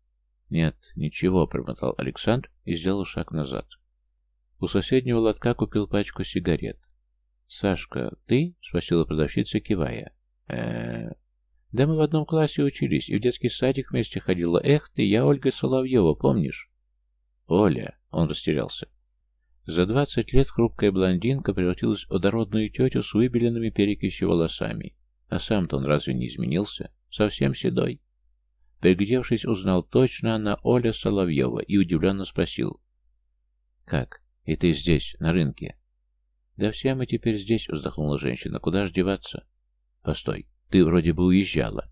«Нет, ничего», — промотал Александр и сделал шаг назад. У соседнего лотка купил пачку сигарет. «Сашка, ты?» — спросила продавщица, кивая. э Да мы в одном классе учились, и в детский садик вместе ходила. Эх ты, я Ольга Соловьева, помнишь?» «Оля!» — он растерялся. За двадцать лет хрупкая блондинка превратилась в дородную тетю с выбеленными перекисью волосами. А сам-то он разве не изменился? Совсем седой. Приглядевшись, узнал точно она Оля Соловьева и удивленно спросил. «Как? И ты здесь, на рынке?» «Да все мы теперь здесь», — вздохнула женщина. «Куда ж деваться?» «Постой, ты вроде бы уезжала».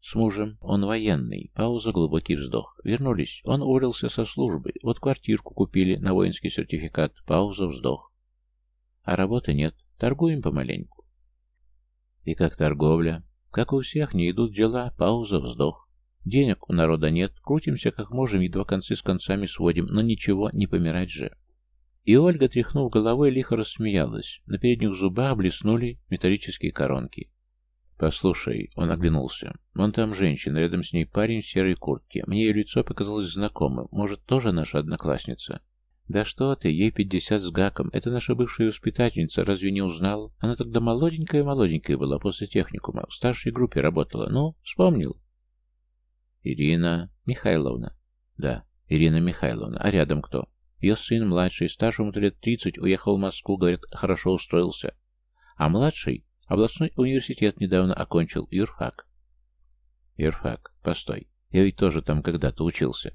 «С мужем. Он военный». Пауза, глубокий вздох. «Вернулись. Он уволился со службы. Вот квартирку купили на воинский сертификат». Пауза, вздох. «А работы нет. Торгуем помаленьку». И как торговля? Как у всех, не идут дела, пауза, вздох. Денег у народа нет, крутимся как можем, едва концы с концами сводим, но ничего, не помирать же. И Ольга, тряхнув головой, лихо рассмеялась. На передних зубах блеснули металлические коронки. «Послушай», — он оглянулся, — «вон там женщина, рядом с ней парень в серой куртке. Мне ее лицо показалось знакомым. Может, тоже наша одноклассница?» «Да что ты, ей пятьдесят с гаком. Это наша бывшая воспитательница, разве не узнал? Она тогда молоденькая-молоденькая была после техникума, в старшей группе работала. Ну, вспомнил?» «Ирина Михайловна». «Да, Ирина Михайловна. А рядом кто?» Ее сын младший, старшему-то лет тридцать, уехал в Москву, говорят, хорошо устроился. А младший областной университет недавно окончил, юрфак. Юрфак, постой, я ведь тоже там когда-то учился.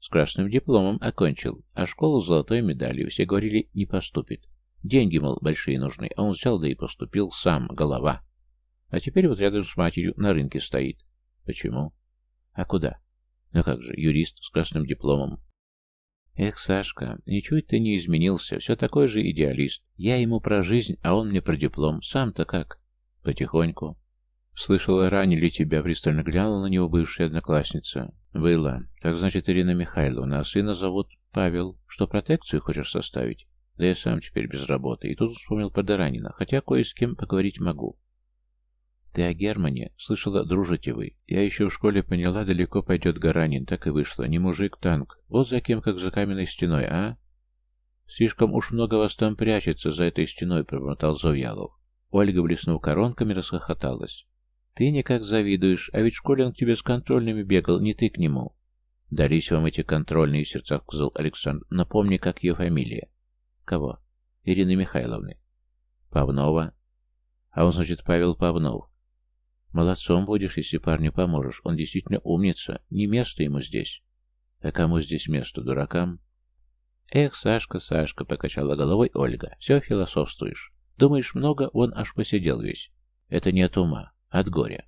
С красным дипломом окончил, а школу с золотой медалью. Все говорили, не поступит. Деньги, мол, большие нужны, а он взял да и поступил сам, голова. А теперь вот рядом с матерью на рынке стоит. Почему? А куда? Ну как же, юрист с красным дипломом. Эх, Сашка, ничуть ты не изменился, все такой же идеалист. Я ему про жизнь, а он мне про диплом. Сам-то как? Потихоньку. Слышала, ранили тебя, пристально глянула на него бывшая одноклассница. Было. Так значит, Ирина Михайловна, а сына зовут Павел. Что, протекцию хочешь составить? Да я сам теперь без работы. И тут вспомнил про Доранина, хотя кое с кем поговорить могу. «Ты о Германе? Слышала, дружите вы. Я еще в школе поняла, далеко пойдет Гаранин. Так и вышло. Не мужик, танк. Вот за кем, как за каменной стеной, а?» «Слишком уж много вас там прячется за этой стеной», — пробормотал Завьялов. Ольга, блеснув коронками, расхохоталась. «Ты никак завидуешь, а ведь в школе он к тебе с контрольными бегал, не ты к нему». «Дались вам эти контрольные сердца», — сказал Александр. «Напомни, как ее фамилия». «Кого?» «Ирины Михайловны». «Павнова». «А он, значит, Павел Павнов. Молодцом будешь, если парню поможешь. Он действительно умница. Не место ему здесь. А кому здесь место, дуракам? Эх, Сашка, Сашка, покачала головой Ольга. Все философствуешь. Думаешь много, он аж посидел весь. Это не от ума, от горя.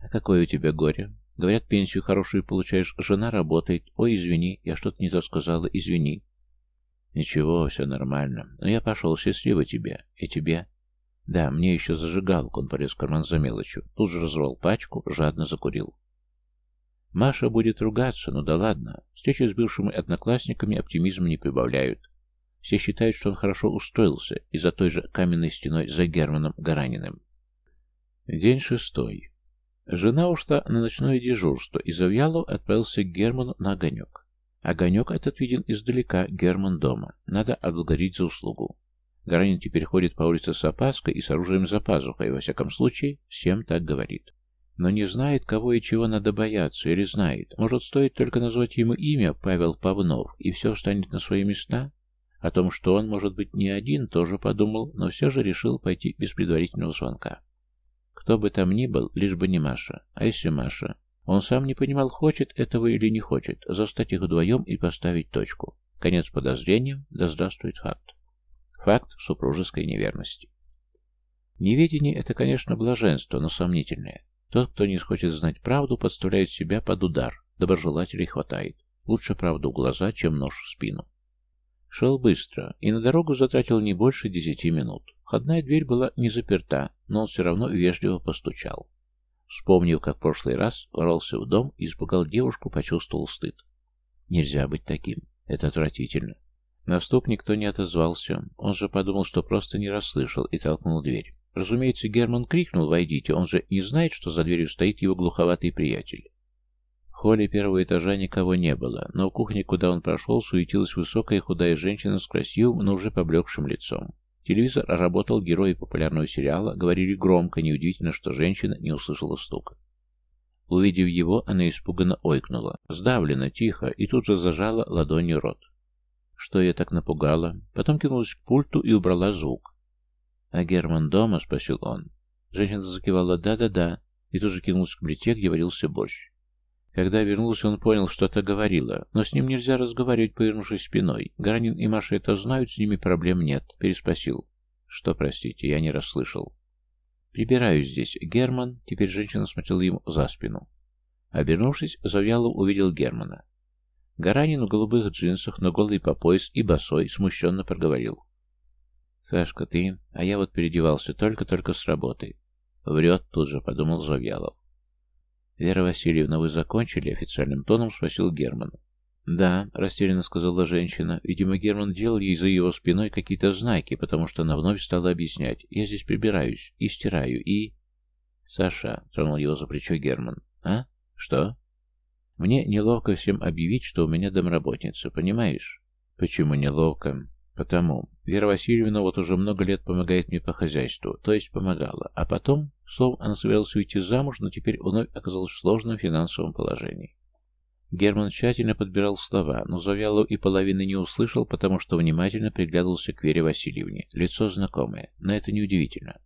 А какое у тебя горе? Говорят, пенсию хорошую получаешь, жена работает. Ой, извини, я что-то не то сказала, извини. Ничего, все нормально. Но я пошел, счастливо тебе. И тебе. Да, мне еще зажигалку, он полез в карман за мелочью. Тут же разорвал пачку, жадно закурил. Маша будет ругаться, ну да ладно. Встречи с бывшими одноклассниками оптимизм не прибавляют. Все считают, что он хорошо устроился и за той же каменной стеной за Германом Гараниным. День шестой. Жена ушла на ночное дежурство, и Завьялов отправился к Герману на огонек. Огонек этот виден издалека, Герман дома. Надо отблагодарить за услугу. Гаранин теперь ходит по улице с опаской и с оружием за пазухой, во всяком случае, всем так говорит. Но не знает, кого и чего надо бояться, или знает. Может, стоит только назвать ему имя Павел Павнов, и все встанет на свои места? О том, что он, может быть, не один, тоже подумал, но все же решил пойти без предварительного звонка. Кто бы там ни был, лишь бы не Маша. А если Маша? Он сам не понимал, хочет этого или не хочет, застать их вдвоем и поставить точку. Конец подозрениям, да здравствует факт. Факт супружеской неверности. Неведение – это, конечно, блаженство, но сомнительное. Тот, кто не хочет знать правду, подставляет себя под удар. Доброжелателей хватает. Лучше правду в глаза, чем нож в спину. Шел быстро, и на дорогу затратил не больше десяти минут. Входная дверь была не заперта, но он все равно вежливо постучал. Вспомнив, как в прошлый раз ворвался в дом и испугал девушку, почувствовал стыд. Нельзя быть таким. Это отвратительно. На стук никто не отозвался. Он же подумал, что просто не расслышал, и толкнул дверь. Разумеется, Герман крикнул «Войдите!» Он же не знает, что за дверью стоит его глуховатый приятель. В холле первого этажа никого не было, но в кухне, куда он прошел, суетилась высокая худая женщина с красивым, но уже поблекшим лицом. Телевизор работал, герои популярного сериала говорили громко, неудивительно, что женщина не услышала стука. Увидев его, она испуганно ойкнула, сдавлена, тихо, и тут же зажала ладонью рот. Что ее так напугало? Потом кинулась к пульту и убрала звук. «А Герман дома?» — спросил он. Женщина закивала «да-да-да» и тут же кинулась к плите, где варился борщ. Когда вернулся, он понял, что это говорила, но с ним нельзя разговаривать, повернувшись спиной. Гаранин и Маша это знают, с ними проблем нет. Переспросил. Что, простите, я не расслышал. Прибираюсь здесь. Герман, теперь женщина смотрела ему за спину. Обернувшись, Завьялов увидел Германа. Гаранин в голубых джинсах, но голый по пояс и босой, смущенно проговорил. «Сашка, ты... А я вот переодевался только-только с работы. Врет тут же, подумал Завьялов. «Вера Васильевна, вы закончили?» — официальным тоном спросил Герман. «Да», — растерянно сказала женщина. Видимо, Герман делал ей за его спиной какие-то знаки, потому что она вновь стала объяснять. «Я здесь прибираюсь и стираю, и...» «Саша», — тронул его за плечо Герман. «А? Что?» «Мне неловко всем объявить, что у меня домработница, понимаешь?» «Почему неловко?» «Потому. Вера Васильевна вот уже много лет помогает мне по хозяйству, то есть помогала. А потом, словом, она собиралась уйти замуж, но теперь вновь оказалась в сложном финансовом положении». Герман тщательно подбирал слова, но Завьялов и половины не услышал, потому что внимательно приглядывался к Вере Васильевне. Лицо знакомое, но это неудивительно.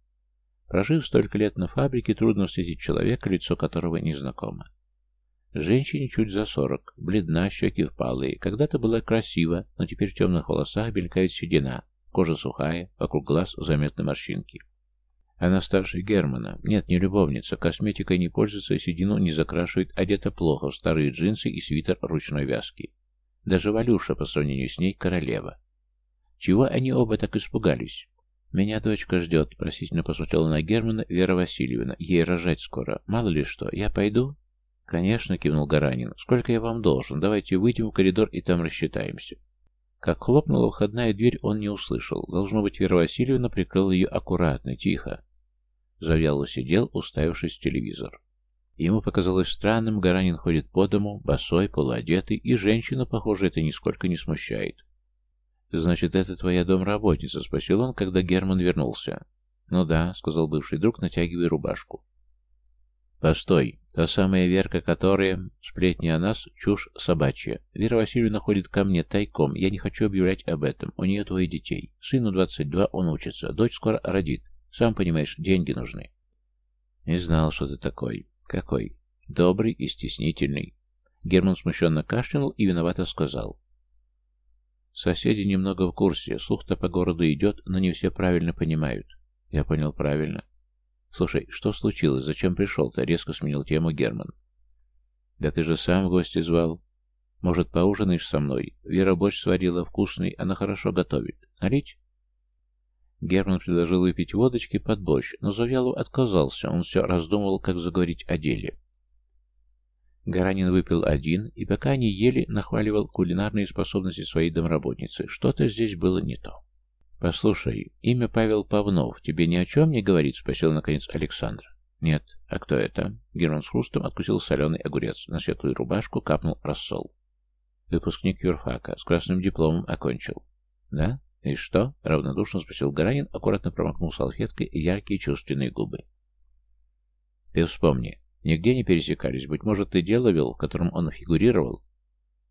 Прожив столько лет на фабрике, трудно встретить человека, лицо которого незнакомо. Женщине чуть за сорок, бледна, щеки впалые, когда-то была красива, но теперь в темных волосах белькает седина, кожа сухая, вокруг глаз заметны морщинки. Она старше Германа. Нет, не любовница, косметикой не пользуется, седину не закрашивает, одета плохо, в старые джинсы и свитер ручной вязки. Даже Валюша по сравнению с ней королева. Чего они оба так испугались? «Меня дочка ждет», — просительно посмотрела на Германа Вера Васильевна. «Ей рожать скоро. Мало ли что. Я пойду?» «Конечно», — кивнул Гаранин. «Сколько я вам должен? Давайте выйдем в коридор и там рассчитаемся». Как хлопнула входная дверь, он не услышал. Должно быть, Вера Васильевна прикрыла ее аккуратно, тихо. Завьяло сидел, уставившись в телевизор. Ему показалось странным, Гаранин ходит по дому, босой, полуодетый, и женщина, похоже, это нисколько не смущает. «Значит, это твоя домработница?» — спросил он, когда Герман вернулся. «Ну да», — сказал бывший друг, натягивая рубашку. «Постой, та самая Верка, которая... Сплетни о нас, чушь собачья. Вера Васильевна ходит ко мне тайком, я не хочу объявлять об этом. У нее двое детей. Сыну 22, он учится, дочь скоро родит. Сам понимаешь, деньги нужны». «Не знал, что ты такой. Какой? Добрый и стеснительный». Герман смущенно кашлянул и виновато сказал. Соседи немного в курсе, слух-то по городу идет, но не все правильно понимают. Я понял правильно. Слушай, что случилось? Зачем пришел-то? Резко сменил тему Герман. Да ты же сам в гости звал. Может, поужинаешь со мной? Вера борщ сварила вкусный, она хорошо готовит. Налить? Герман предложил выпить водочки под борщ, но Завьялов отказался, он все раздумывал, как заговорить о деле. Гаранин выпил один, и пока они ели, нахваливал кулинарные способности своей домработницы. Что-то здесь было не то. «Послушай, имя Павел Павнов тебе ни о чем не говорит?» — спросил, наконец, Александр. «Нет. А кто это?» Герман с хрустом откусил соленый огурец. На светлую рубашку капнул рассол. «Выпускник юрфака. С красным дипломом окончил». «Да? И что?» — равнодушно спросил Гаранин, аккуратно промокнул салфеткой яркие чувственные губы. «Ты вспомни, Нигде не пересекались. Быть может, ты дело вел, в котором он фигурировал?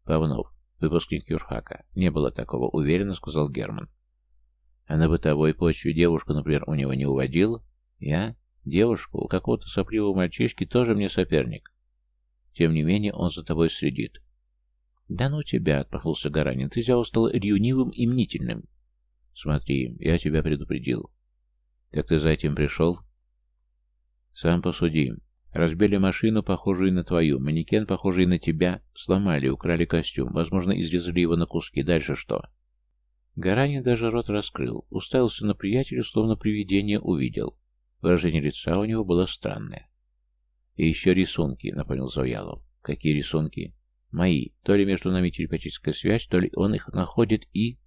Павнов, выпускник юрфака. Не было такого, уверенно сказал Герман. А на бытовой почве девушку, например, у него не уводил? Я? Девушку? У какого-то сопливого мальчишки тоже мне соперник. Тем не менее, он за тобой следит. «Да ну тебя!» — отпахнулся Гаранин. «Ты взял стал ревнивым и мнительным». «Смотри, я тебя предупредил». «Так ты за этим пришел?» «Сам посуди. Разбили машину, похожую на твою, манекен, похожий на тебя, сломали, украли костюм, возможно, изрезали его на куски. Дальше что? Гаранин даже рот раскрыл, уставился на приятеля, словно привидение увидел. Выражение лица у него было странное. «И еще рисунки», — напомнил Завьялов. «Какие рисунки?» «Мои. То ли между нами телепатическая связь, то ли он их находит и...»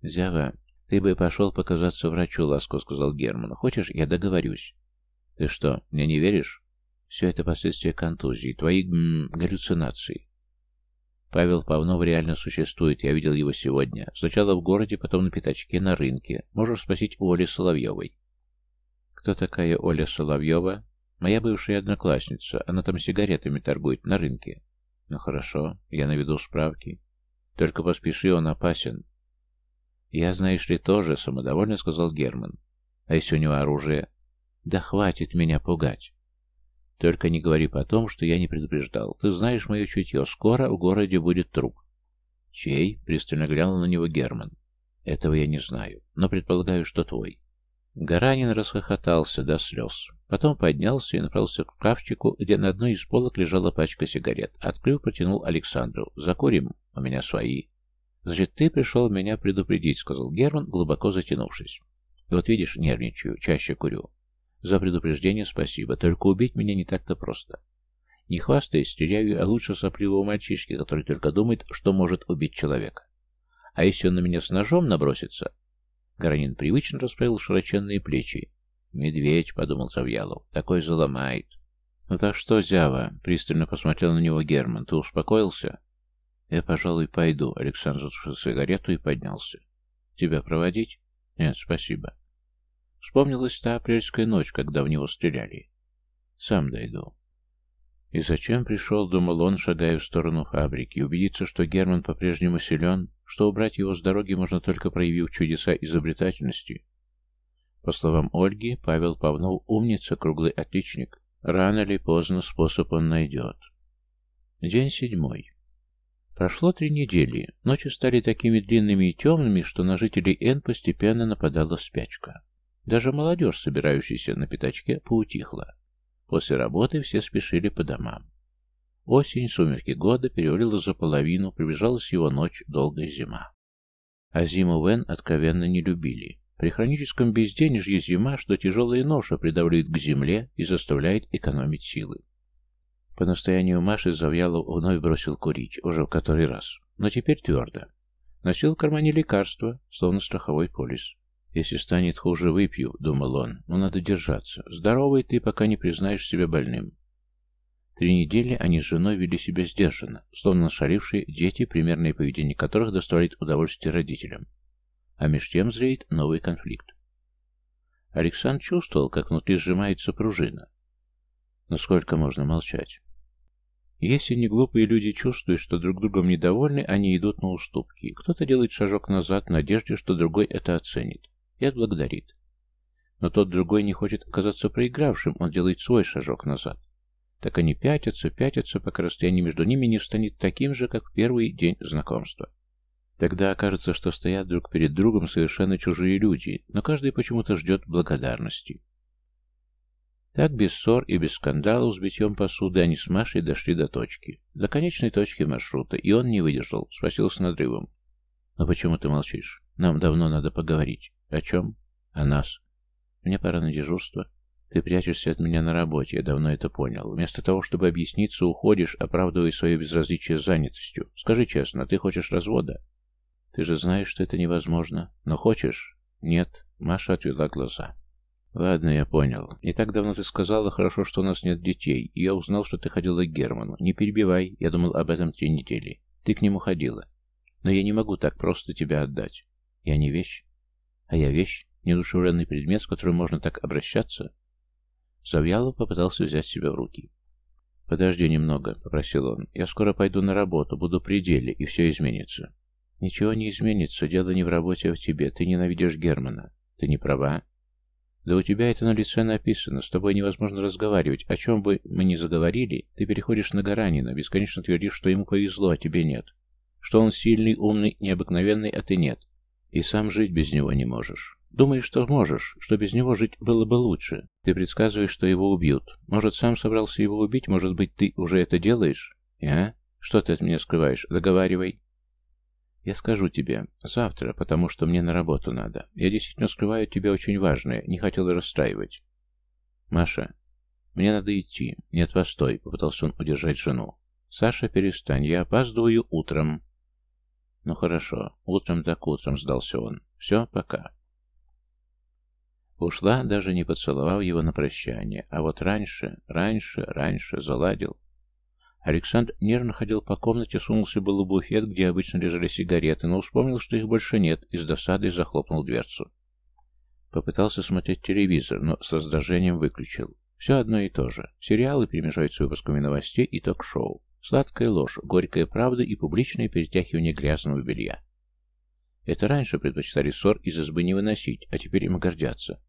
«Зява, ты бы пошел показаться врачу, — ласко сказал Герман. Хочешь, я договорюсь?» Ты что, мне не веришь? Все это последствия контузии, твои м, галлюцинации. Павел Павнов реально существует, я видел его сегодня. Сначала в городе, потом на пятачке, на рынке. Можешь спросить у Оли Соловьевой. Кто такая Оля Соловьева? Моя бывшая одноклассница. Она там сигаретами торгует на рынке. Ну хорошо, я наведу справки. Только поспеши, он опасен. Я, знаешь ли, тоже, самодовольно сказал Герман. А если у него оружие? Да хватит меня пугать. Только не говори потом, что я не предупреждал. Ты знаешь мое чутье. Скоро в городе будет труп. Чей? Пристально глянул на него Герман. Этого я не знаю, но предполагаю, что твой. Гаранин расхохотался до слез. Потом поднялся и направился к шкафчику, где на одной из полок лежала пачка сигарет. Открыв, протянул Александру. «Закурим? У меня свои». «Значит, ты пришел меня предупредить», — сказал Герман, глубоко затянувшись. «Вот видишь, нервничаю, чаще курю. За предупреждение спасибо, только убить меня не так-то просто. Не хвастаясь, стреляю, а лучше сопливого мальчишки, который только думает, что может убить человека. А если он на меня с ножом набросится? Гаранин привычно расправил широченные плечи. «Медведь», — подумал Завьялов, — «такой заломает». «Ну так что, Зява?» — пристально посмотрел на него Герман. «Ты успокоился?» «Я, пожалуй, пойду». Александр затушил сигарету и поднялся. «Тебя проводить?» «Нет, спасибо». Вспомнилась та апрельская ночь, когда в него стреляли. «Сам дойду». И зачем пришел, думал он, шагая в сторону фабрики, убедиться, что Герман по-прежнему силен, что убрать его с дороги можно только проявив чудеса изобретательности. По словам Ольги, Павел Павнов умница, круглый отличник. Рано или поздно способ он найдет. День седьмой. Прошло три недели. Ночи стали такими длинными и темными, что на жителей Н постепенно нападала спячка. Даже молодежь, собирающаяся на пятачке, поутихла. После работы все спешили по домам. Осень, сумерки года перевалила за половину, приближалась его ночь, долгая зима. А зиму Вен откровенно не любили. При хроническом безденежье зима, что тяжелая ноша придавливает к земле и заставляет экономить силы. По настоянию Маши Завьялов вновь бросил курить, уже в который раз, но теперь твердо. Носил в кармане лекарства, словно страховой полис. «Если станет хуже, выпью», — думал он, — «но надо держаться. Здоровый ты, пока не признаешь себя больным». Три недели они с женой вели себя сдержанно, словно нашарившие дети, примерное поведение которых доставляет удовольствие родителям. А меж тем зреет новый конфликт. Александр чувствовал, как внутри сжимается пружина. Но сколько можно молчать? Если не глупые люди чувствуют, что друг другом недовольны, они идут на уступки. Кто-то делает шажок назад в надежде, что другой это оценит и отблагодарит. Но тот другой не хочет оказаться проигравшим, он делает свой шажок назад. Так они пятятся, пятятся, пока расстояние между ними не станет таким же, как в первый день знакомства. Тогда окажется, что стоят друг перед другом совершенно чужие люди, но каждый почему-то ждет благодарности. Так, без ссор и без скандалов с битьем посуды, они с Машей дошли до точки. До конечной точки маршрута, и он не выдержал, спросил с надрывом. «Но почему ты молчишь? Нам давно надо поговорить». «О чем?» «О нас. Мне пора на дежурство. Ты прячешься от меня на работе, я давно это понял. Вместо того, чтобы объясниться, уходишь, оправдывая свое безразличие занятостью. Скажи честно, ты хочешь развода?» «Ты же знаешь, что это невозможно. Но хочешь?» «Нет». Маша отвела глаза. «Ладно, я понял. Не так давно ты сказала, хорошо, что у нас нет детей, и я узнал, что ты ходила к Герману. Не перебивай, я думал об этом три недели. Ты к нему ходила. Но я не могу так просто тебя отдать. Я не вещь. А я вещь, недушевленный предмет, с которым можно так обращаться? Завьялов попытался взять себя в руки. «Подожди немного», — попросил он. «Я скоро пойду на работу, буду при деле, и все изменится». «Ничего не изменится. Дело не в работе, а в тебе. Ты ненавидишь Германа. Ты не права?» «Да у тебя это на лице написано. С тобой невозможно разговаривать. О чем бы мы ни заговорили, ты переходишь на Гаранина, бесконечно твердишь, что ему повезло, а тебе нет. Что он сильный, умный, необыкновенный, а ты нет. И сам жить без него не можешь. Думаешь, что можешь, что без него жить было бы лучше. Ты предсказываешь, что его убьют. Может, сам собрался его убить, может быть, ты уже это делаешь? А? Что ты от меня скрываешь? Договаривай. Я скажу тебе. Завтра, потому что мне на работу надо. Я действительно скрываю от тебя очень важное. Не хотел расстраивать. Маша, мне надо идти. Нет, постой. Попытался он удержать жену. Саша, перестань. Я опаздываю утром. «Ну хорошо, утром так утром», — сдался он. «Все, пока». Ушла, даже не поцеловав его на прощание. А вот раньше, раньше, раньше заладил. Александр нервно ходил по комнате, сунулся было в буфет, где обычно лежали сигареты, но вспомнил, что их больше нет, и с досадой захлопнул дверцу. Попытался смотреть телевизор, но с раздражением выключил. Все одно и то же. Сериалы перемежают с выпусками новостей и ток-шоу. Сладкая ложь, горькая правда и публичное перетягивание грязного белья. Это раньше предпочитали ссор из избы не выносить, а теперь им гордятся.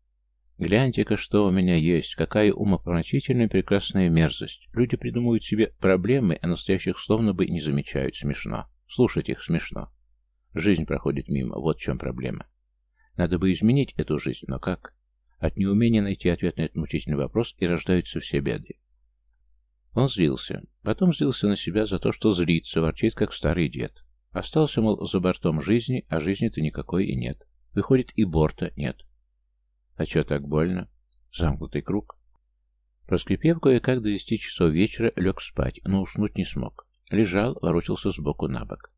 Гляньте-ка, что у меня есть, какая умопомрачительная прекрасная мерзость. Люди придумывают себе проблемы, а настоящих словно бы не замечают. Смешно. Слушать их смешно. Жизнь проходит мимо, вот в чем проблема. Надо бы изменить эту жизнь, но как? От неумения найти ответ на этот мучительный вопрос и рождаются все беды. Он злился. Потом злился на себя за то, что злится, ворчит, как старый дед. Остался, мол, за бортом жизни, а жизни-то никакой и нет. Выходит, и борта нет. А что так больно? Замкнутый круг. Проскрипев кое-как до десяти часов вечера, лег спать, но уснуть не смог. Лежал, ворочался сбоку на бок.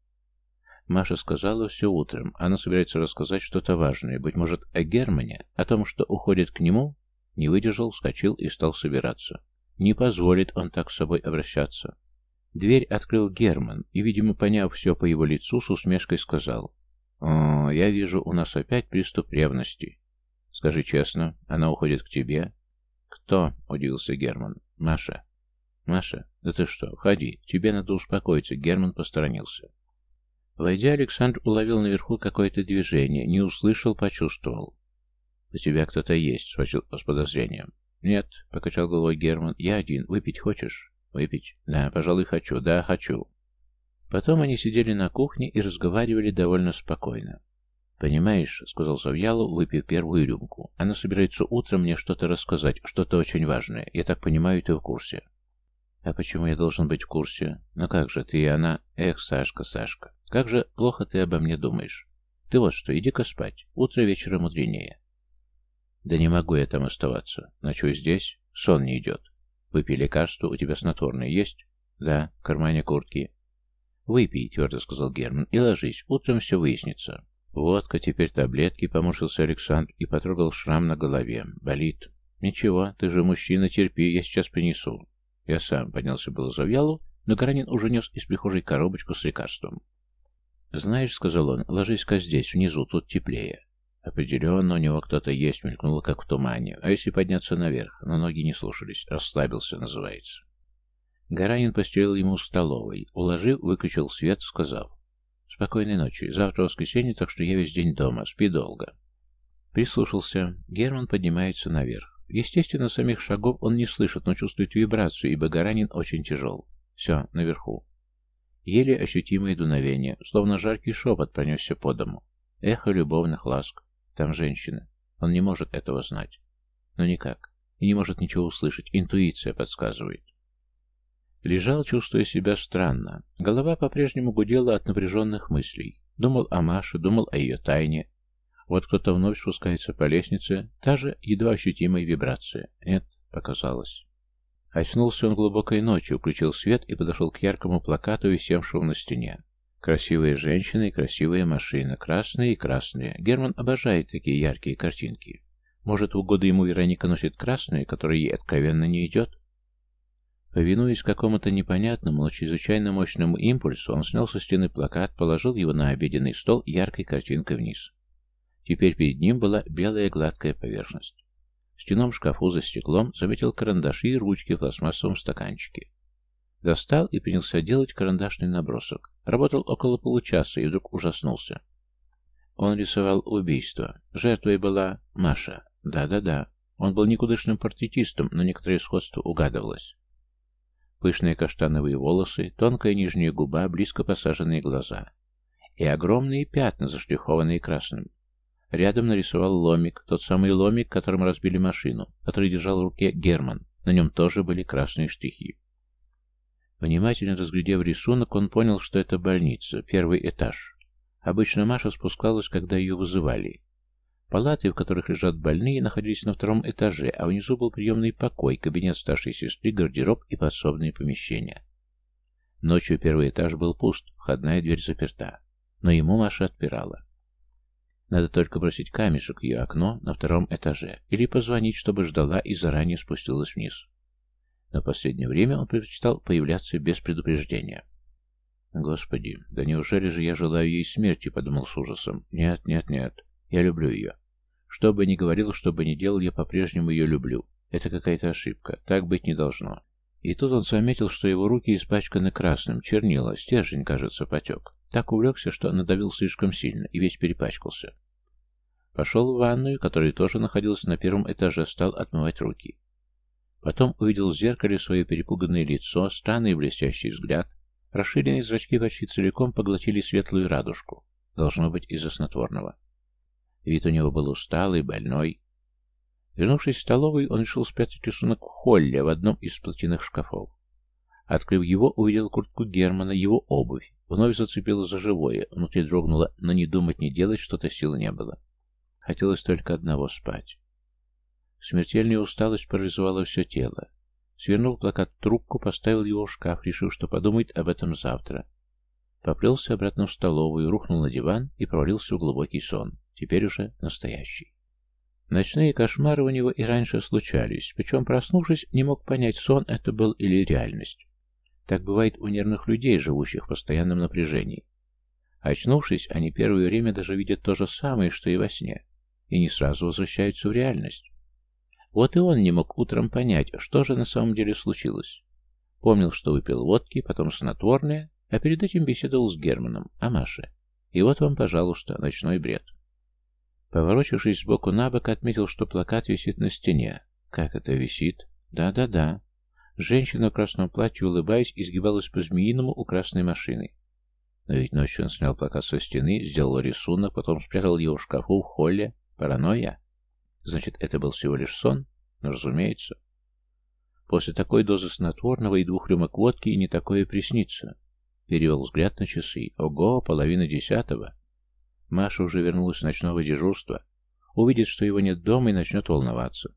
Маша сказала все утром. Она собирается рассказать что-то важное, быть может, о Германе, о том, что уходит к нему. Не выдержал, вскочил и стал собираться. Не позволит он так с собой обращаться. Дверь открыл Герман и, видимо, поняв все по его лицу, с усмешкой сказал. «О, я вижу, у нас опять приступ ревности. Скажи честно, она уходит к тебе?» «Кто?» — удивился Герман. «Маша». «Маша, да ты что, входи, тебе надо успокоиться», — Герман посторонился. Войдя, Александр уловил наверху какое-то движение, не услышал, почувствовал. «У тебя кто-то есть?» — спросил с подозрением. «Нет», — покачал головой Герман, — «я один. Выпить хочешь?» «Выпить? Да, пожалуй, хочу. Да, хочу». Потом они сидели на кухне и разговаривали довольно спокойно. «Понимаешь», — сказал Завьялов, выпив первую рюмку, — «она собирается утром мне что-то рассказать, что-то очень важное. Я так понимаю, ты в курсе». «А почему я должен быть в курсе? Ну как же, ты и она...» «Эх, Сашка, Сашка, как же плохо ты обо мне думаешь. Ты вот что, иди-ка спать. Утро вечера мудренее». «Да не могу я там оставаться. Ночую здесь. Сон не идет. Выпей лекарство, у тебя снотворное есть?» «Да, в кармане куртки». «Выпей», — твердо сказал Герман, — «и ложись. Утром все выяснится». «Водка, теперь таблетки», — поморщился Александр и потрогал шрам на голове. «Болит». «Ничего, ты же мужчина, терпи, я сейчас принесу». Я сам поднялся было Завьялу, но Гаранин уже нес из прихожей коробочку с лекарством. «Знаешь», — сказал он, — «ложись-ка здесь, внизу, тут теплее». Определенно у него кто-то есть, мелькнуло, как в тумане. А если подняться наверх? Но ноги не слушались. Расслабился, называется. Гаранин постелил ему в столовой. Уложив, выключил свет, сказав. «Спокойной ночи. Завтра воскресенье, так что я весь день дома. Спи долго». Прислушался. Герман поднимается наверх. Естественно, самих шагов он не слышит, но чувствует вибрацию, ибо Гаранин очень тяжел. Все, наверху. Еле ощутимое дуновение, словно жаркий шепот пронесся по дому. Эхо любовных ласк. Там женщина. Он не может этого знать. Но никак. И не может ничего услышать. Интуиция подсказывает. Лежал, чувствуя себя странно. Голова по-прежнему гудела от напряженных мыслей. Думал о Маше, думал о ее тайне. Вот кто-то вновь спускается по лестнице, та же едва ощутимая вибрация. Нет, показалось. Очнулся он глубокой ночью, включил свет и подошел к яркому плакату, висевшему на стене. Красивые женщины и красивая машина, красные и красные. Герман обожает такие яркие картинки. Может, в угоду ему Вероника носит красные, которые ей откровенно не идет? Повинуясь какому-то непонятному, но чрезвычайно мощному импульсу, он снял со стены плакат, положил его на обеденный стол яркой картинкой вниз. Теперь перед ним была белая гладкая поверхность. В стенном шкафу за стеклом заметил карандаши и ручки в пластмассовом стаканчике. Достал и принялся делать карандашный набросок. Работал около получаса и вдруг ужаснулся. Он рисовал убийство. Жертвой была Маша. Да-да-да. Он был никудышным портретистом, но некоторое сходство угадывалось. Пышные каштановые волосы, тонкая нижняя губа, близко посаженные глаза. И огромные пятна, заштрихованные красным. Рядом нарисовал ломик, тот самый ломик, которым разбили машину, который держал в руке Герман. На нем тоже были красные штрихи. Внимательно разглядев рисунок, он понял, что это больница, первый этаж. Обычно Маша спускалась, когда ее вызывали. Палаты, в которых лежат больные, находились на втором этаже, а внизу был приемный покой, кабинет старшей сестры, гардероб и подсобные помещения. Ночью первый этаж был пуст, входная дверь заперта. Но ему Маша отпирала. Надо только бросить камешек в ее окно на втором этаже или позвонить, чтобы ждала и заранее спустилась вниз. На последнее время он предпочитал появляться без предупреждения. «Господи, да неужели же я желаю ей смерти?» — подумал с ужасом. «Нет, нет, нет. Я люблю ее. Что бы ни говорил, что бы ни делал, я по-прежнему ее люблю. Это какая-то ошибка. Так быть не должно». И тут он заметил, что его руки испачканы красным, чернила, стержень, кажется, потек. Так увлекся, что надавил слишком сильно и весь перепачкался. Пошел в ванную, которая тоже находилась на первом этаже, стал отмывать руки. Потом увидел в зеркале свое перепуганное лицо, странный блестящий взгляд. Расширенные зрачки почти целиком поглотили светлую радужку. Должно быть из-за снотворного. Вид у него был усталый, больной. Вернувшись в столовую, он решил спрятать рисунок в в одном из платяных шкафов. Открыв его, увидел куртку Германа, его обувь. Вновь зацепило за живое, внутри дрогнуло, но не думать, не делать что-то сил не было. Хотелось только одного спать. Смертельная усталость парализовала все тело. Свернул плакат в трубку, поставил его в шкаф, решив, что подумает об этом завтра. Поплелся обратно в столовую, рухнул на диван и провалился в глубокий сон, теперь уже настоящий. Ночные кошмары у него и раньше случались, причем, проснувшись, не мог понять, сон это был или реальность. Так бывает у нервных людей, живущих в постоянном напряжении. Очнувшись, они первое время даже видят то же самое, что и во сне, и не сразу возвращаются в реальность. Вот и он не мог утром понять, что же на самом деле случилось. Помнил, что выпил водки, потом снотворное, а перед этим беседовал с Германом о Маше. И вот вам, пожалуйста, ночной бред. Поворочившись сбоку на бок, отметил, что плакат висит на стене. Как это висит? Да-да-да. Женщина в красном платье, улыбаясь, изгибалась по-змеиному у красной машины. Но ведь ночью он снял плакат со стены, сделал рисунок, потом спрятал его в шкафу в холле. Паранойя? Значит, это был всего лишь сон? Ну, разумеется. После такой дозы снотворного и двух рюмок водки и не такое приснится. Перевел взгляд на часы. Ого, половина десятого. Маша уже вернулась с ночного дежурства. Увидит, что его нет дома и начнет волноваться.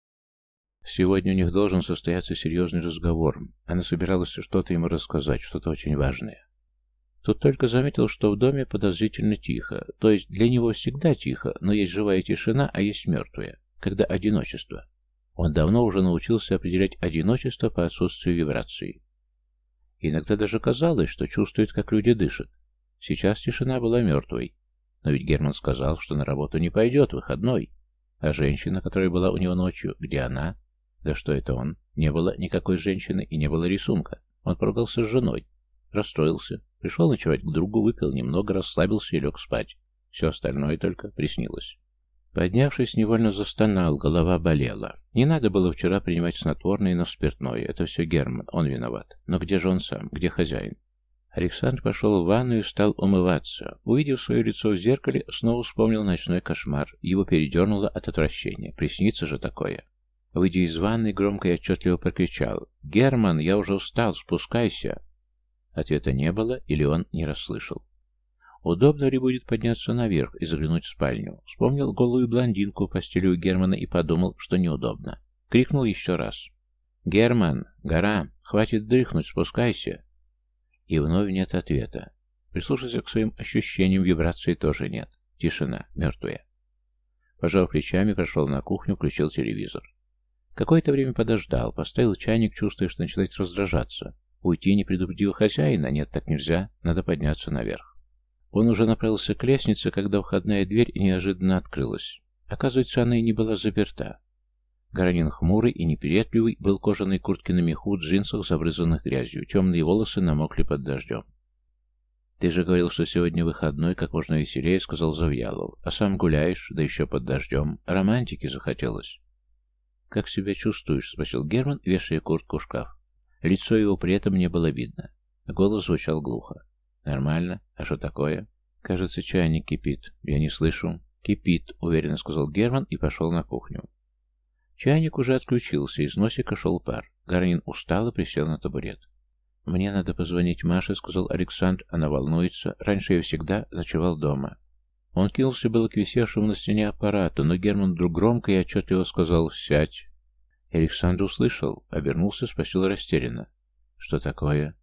Сегодня у них должен состояться серьезный разговор. Она собиралась что-то ему рассказать, что-то очень важное. Тут только заметил, что в доме подозрительно тихо. То есть для него всегда тихо, но есть живая тишина, а есть мертвая, когда одиночество. Он давно уже научился определять одиночество по отсутствию вибрации. Иногда даже казалось, что чувствует, как люди дышат. Сейчас тишина была мертвой. Но ведь Герман сказал, что на работу не пойдет, выходной. А женщина, которая была у него ночью, где она? Да что это он? Не было никакой женщины и не было рисунка. Он поругался с женой. Расстроился. Пришел ночевать к другу, выпил немного, расслабился и лег спать. Все остальное только приснилось. Поднявшись, невольно застонал, голова болела. Не надо было вчера принимать снотворное, но спиртное. Это все Герман, он виноват. Но где же он сам? Где хозяин? Александр пошел в ванную и стал умываться. Увидев свое лицо в зеркале, снова вспомнил ночной кошмар. Его передернуло от отвращения. Приснится же такое. Выйдя из ванной, громко и отчетливо прокричал. «Герман, я уже устал, спускайся!» Ответа не было, или он не расслышал. Удобно ли будет подняться наверх и заглянуть в спальню? Вспомнил голую блондинку в постели у Германа и подумал, что неудобно. Крикнул еще раз. «Герман! Гора! Хватит дрыхнуть, спускайся!» И вновь нет ответа. Прислушаться к своим ощущениям, вибрации тоже нет. Тишина, мертвая. Пожав плечами, прошел на кухню, включил телевизор. Какое-то время подождал, поставил чайник, чувствуя, что начинает раздражаться. Уйти, не предупредив хозяина, нет, так нельзя, надо подняться наверх. Он уже направился к лестнице, когда входная дверь неожиданно открылась. Оказывается, она и не была заперта. Гаранин хмурый и неприветливый, был кожаной куртке на меху, джинсах, забрызанных грязью. Темные волосы намокли под дождем. «Ты же говорил, что сегодня выходной, как можно веселее», — сказал Завьялов. «А сам гуляешь, да еще под дождем. Романтики захотелось». «Как себя чувствуешь?» — спросил Герман, вешая куртку в шкаф. Лицо его при этом не было видно. Голос звучал глухо. «Нормально. А что такое?» «Кажется, чайник кипит. Я не слышу». «Кипит», — уверенно сказал Герман и пошел на кухню. Чайник уже отключился, из носика шел пар. Гарнин устал и присел на табурет. «Мне надо позвонить Маше», — сказал Александр. Она волнуется. Раньше я всегда ночевал дома. Он кинулся было к висевшему на стене аппарату, но Герман вдруг громко и отчетливо сказал «Сядь». Александр услышал, обернулся, спросил растерянно. «Что такое?»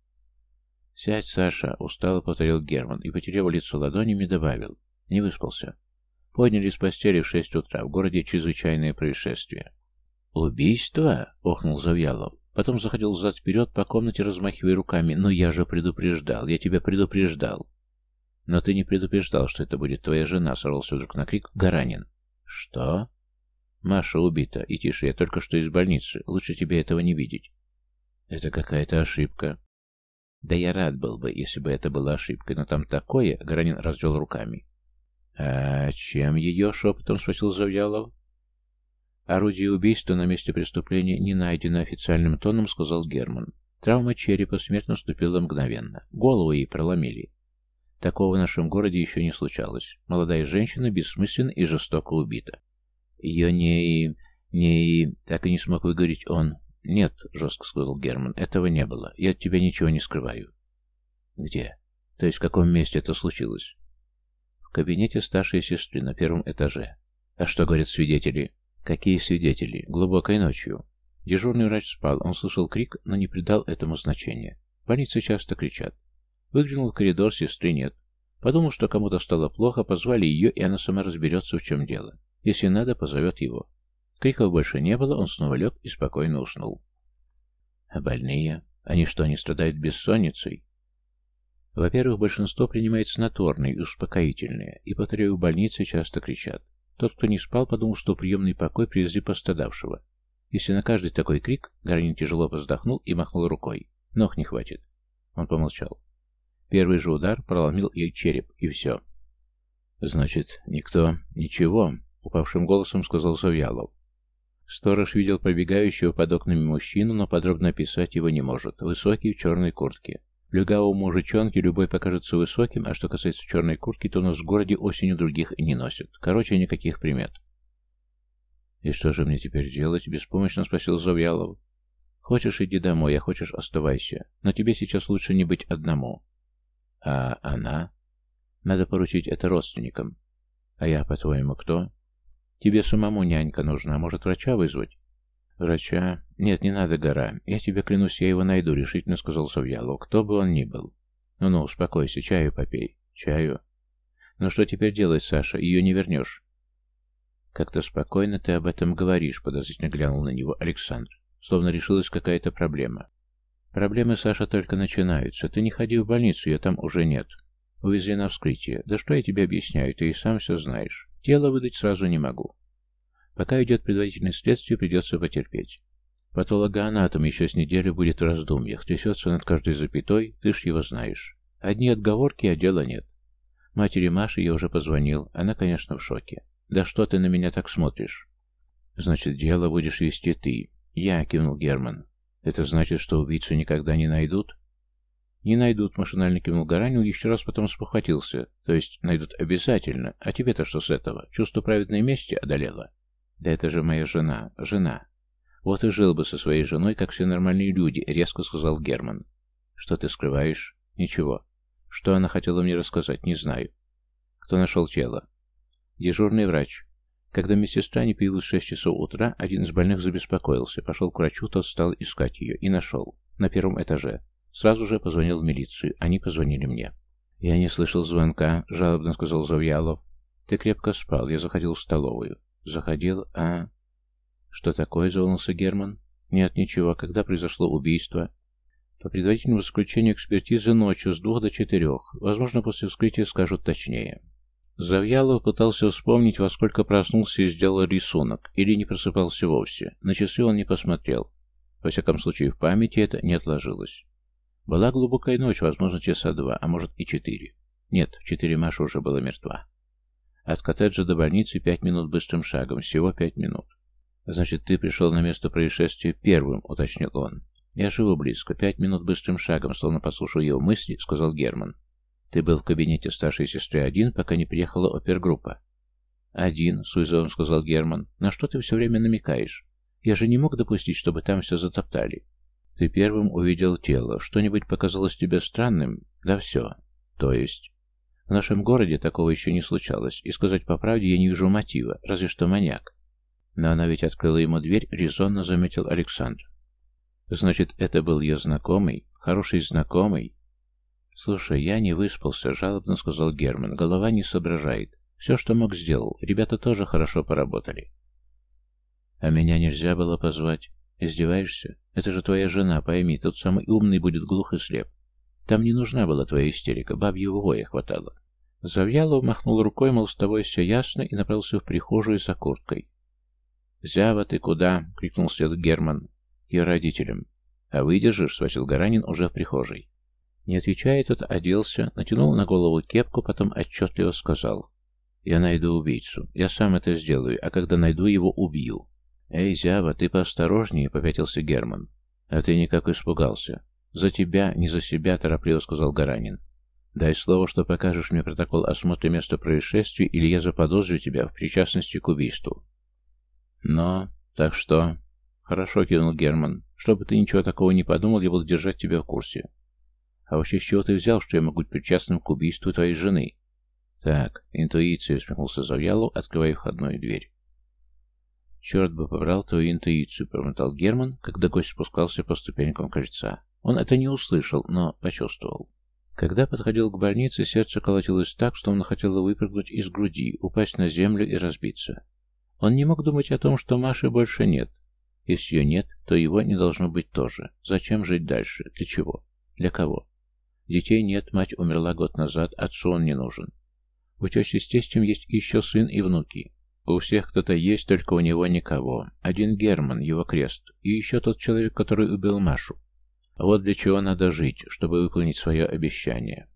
«Сядь, Саша», — устало повторил Герман и, потеряв лицо ладонями, добавил. «Не выспался». Подняли с постели в шесть утра. В городе чрезвычайное происшествие. «Убийство?» — охнул Завьялов. Потом заходил взад-вперед по комнате, размахивая руками. «Ну я же предупреждал, я тебя предупреждал». «Но ты не предупреждал, что это будет твоя жена», — сорвался вдруг на крик Гаранин. «Что?» «Маша убита. И тише, я только что из больницы. Лучше тебе этого не видеть». «Это какая-то ошибка». «Да я рад был бы, если бы это была ошибкой, но там такое...» — Гаранин развел руками. «А чем ее?» — шепотом спросил Завьялов. Орудие убийства на месте преступления не найдено официальным тоном, сказал Герман. Травма черепа, смерть наступила мгновенно. Голову ей проломили. Такого в нашем городе еще не случалось. Молодая женщина бессмысленно и жестоко убита. Ее не... не... так и не смог выговорить он. «Нет», — жестко сказал Герман, — «этого не было. Я от тебя ничего не скрываю». «Где? То есть в каком месте это случилось?» «В кабинете старшей сестры на первом этаже. А что говорят свидетели?» Какие свидетели? Глубокой ночью. Дежурный врач спал, он слышал крик, но не придал этому значения. В больнице часто кричат. Выглянул в коридор, сестры нет. Подумал, что кому-то стало плохо, позвали ее, и она сама разберется, в чем дело. Если надо, позовет его. Криков больше не было, он снова лег и спокойно уснул. А больные? Они что, не страдают бессонницей? Во-первых, большинство принимает снотворные и успокоительные, и, повторяю, в больнице часто кричат. Тот, кто не спал, подумал, что приемный покой привезли пострадавшего. Если на каждый такой крик, Гарнин тяжело вздохнул и махнул рукой. Ног не хватит. Он помолчал. Первый же удар проломил ей череп, и все. «Значит, никто, ничего», — упавшим голосом сказал Завьялов. Сторож видел пробегающего под окнами мужчину, но подробно описать его не может. Высокий, в черной куртке. Легавому мужичонке любой покажется высоким, а что касается черной куртки, то у нас в городе осенью других и не носит. Короче, никаких примет. «И что же мне теперь делать?» — беспомощно спросил Завьялов. «Хочешь, иди домой, а хочешь, оставайся. Но тебе сейчас лучше не быть одному. А она? Надо поручить это родственникам. А я, по-твоему, кто? Тебе самому нянька нужна, может, врача вызвать? Врача? Нет, не надо, гора. Я тебе клянусь, я его найду, решительно сказал Савьялов, кто бы он ни был. Ну-ну, успокойся, чаю попей. Чаю. Ну что теперь делать, Саша? Ее не вернешь. Как-то спокойно ты об этом говоришь, подозрительно глянул на него Александр. Словно решилась какая-то проблема. Проблемы, Саша, только начинаются. Ты не ходи в больницу, ее там уже нет. Увезли на вскрытие. Да что я тебе объясняю, ты и сам все знаешь. Тело выдать сразу не могу. Пока идет предварительное следствие, придется потерпеть. Патологоанатом еще с неделю будет в раздумьях, трясется над каждой запятой, ты ж его знаешь. Одни отговорки, а дела нет. Матери Маши я уже позвонил, она, конечно, в шоке. Да что ты на меня так смотришь? Значит, дело будешь вести ты. Я, кивнул Герман. Это значит, что убийцу никогда не найдут? Не найдут, машинально кивнул Гаранин, еще раз потом спохватился. То есть найдут обязательно. А тебе-то что с этого? Чувство праведной мести одолело? Да это же моя жена. Жена. Вот и жил бы со своей женой, как все нормальные люди, резко сказал Герман. Что ты скрываешь? Ничего. Что она хотела мне рассказать, не знаю. Кто нашел тело? Дежурный врач. Когда медсестра не появилась в шесть часов утра, один из больных забеспокоился, пошел к врачу, тот стал искать ее и нашел. На первом этаже. Сразу же позвонил в милицию, они позвонили мне. «Я не слышал звонка», — жалобно сказал Завьялов. «Ты крепко спал, я заходил в столовую». «Заходил, а...» «Что такое?» — заволнился Герман. «Нет, ничего. Когда произошло убийство?» «По предварительному заключению экспертизы ночью с двух до четырех. Возможно, после вскрытия скажут точнее». Завьялов пытался вспомнить, во сколько проснулся и сделал рисунок, или не просыпался вовсе. На часы он не посмотрел. Во всяком случае, в памяти это не отложилось. Была глубокая ночь, возможно, часа два, а может и четыре. Нет, в четыре Маша уже была мертва. От коттеджа до больницы пять минут быстрым шагом, всего пять минут. «Значит, ты пришел на место происшествия первым», — уточнил он. «Я живу близко, пять минут быстрым шагом», — словно послушал его мысли, — сказал Герман. Ты был в кабинете старшей сестры один, пока не приехала опергруппа. Один, с вызовом сказал Герман. На что ты все время намекаешь? Я же не мог допустить, чтобы там все затоптали. Ты первым увидел тело. Что-нибудь показалось тебе странным? Да все. То есть... В нашем городе такого еще не случалось, и сказать по правде я не вижу мотива, разве что маньяк. Но она ведь открыла ему дверь, резонно заметил Александр. Значит, это был ее знакомый, хороший знакомый, «Слушай, я не выспался», — жалобно сказал Герман. «Голова не соображает. Все, что мог, сделал. Ребята тоже хорошо поработали». «А меня нельзя было позвать. Издеваешься? Это же твоя жена, пойми. Тот самый умный будет глух и слеп. Там не нужна была твоя истерика. Бабьего воя хватало». Завьялов махнул рукой, мол, с тобой все ясно, и направился в прихожую за курткой. «Зява, ты куда?» — крикнул вслед Герман. «Я родителям». «А выдержишь?» — спросил Гаранин уже в прихожей. Не отвечая, тот оделся, натянул на голову кепку, потом отчетливо сказал. «Я найду убийцу. Я сам это сделаю, а когда найду его, убью». «Эй, Зява, ты поосторожнее», — попятился Герман. «А ты никак испугался». «За тебя, не за себя», — торопливо сказал Гаранин. «Дай слово, что покажешь мне протокол осмотра места происшествия, или я заподозрю тебя в причастности к убийству». «Но... Так что...» «Хорошо», — кивнул Герман. «Чтобы ты ничего такого не подумал, я буду держать тебя в курсе. А вообще, с чего ты взял, что я могу быть причастным к убийству твоей жены? Так, интуиция, усмехнулся Завьялов, открывая входную дверь. «Черт бы побрал твою интуицию», — промотал Герман, когда гость спускался по ступенькам кольца. Он это не услышал, но почувствовал. Когда подходил к больнице, сердце колотилось так, что он хотело выпрыгнуть из груди, упасть на землю и разбиться. Он не мог думать о том, что Маши больше нет. Если ее нет, то его не должно быть тоже. Зачем жить дальше? Для чего? Для кого? Детей нет, мать умерла год назад, отцу он не нужен. У тети с тестем есть еще сын и внуки. У всех кто-то есть, только у него никого. Один Герман, его крест, и еще тот человек, который убил Машу. Вот для чего надо жить, чтобы выполнить свое обещание.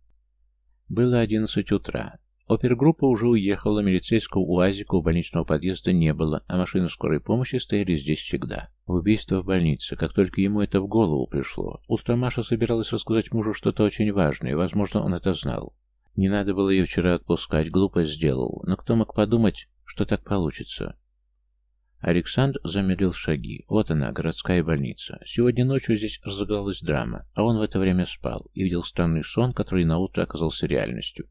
Было одиннадцать утра. Опергруппа уже уехала, милицейского УАЗика у больничного подъезда не было, а машины скорой помощи стояли здесь всегда. Убийство в больнице, как только ему это в голову пришло. Утром Маша собиралась рассказать мужу что-то очень важное, возможно, он это знал. Не надо было ее вчера отпускать, глупо сделал, но кто мог подумать, что так получится? Александр замедлил шаги. Вот она, городская больница. Сегодня ночью здесь разыгралась драма, а он в это время спал и видел странный сон, который наутро оказался реальностью.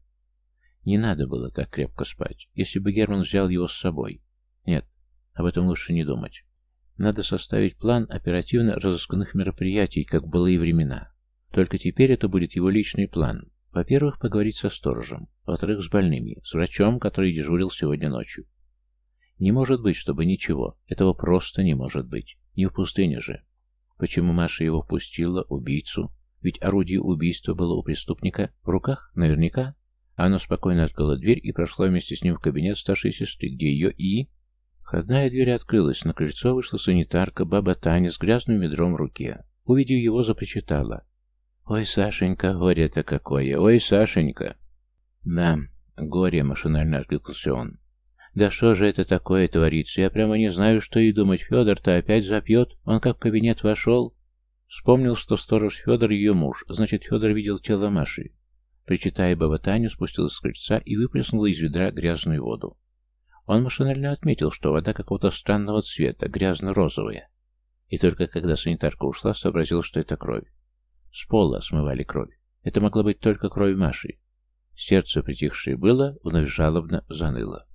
Не надо было так крепко спать, если бы Герман взял его с собой. Нет, об этом лучше не думать. Надо составить план оперативно-розыскных мероприятий, как в былые времена. Только теперь это будет его личный план. Во-первых, поговорить со сторожем. Во-вторых, с больными, с врачом, который дежурил сегодня ночью. Не может быть, чтобы ничего. Этого просто не может быть. Не в пустыне же. Почему Маша его впустила, убийцу? Ведь орудие убийства было у преступника в руках, наверняка. Она спокойно открыла дверь и прошла вместе с ним в кабинет старшей сестры, где ее и... Входная дверь открылась, на крыльцо вышла санитарка, баба Таня с грязным ведром в руке. Увидев его, запричитала. «Ой, Сашенька, горе-то какое! Ой, Сашенька!» «Да, горе!» — машинально откликнулся он. Да что же это такое творится? Я прямо не знаю, что и думать. Федор-то опять запьет. Он как в кабинет вошел. Вспомнил, что сторож Федор ее муж. Значит, Федор видел тело Маши. Причитая баба Таня, спустилась с крыльца и выплеснула из ведра грязную воду. Он машинально отметил, что вода какого-то странного цвета, грязно-розовая. И только когда санитарка ушла, сообразил, что это кровь. С пола смывали кровь. Это могла быть только кровь Маши. Сердце, притихшее было, вновь жалобно заныло.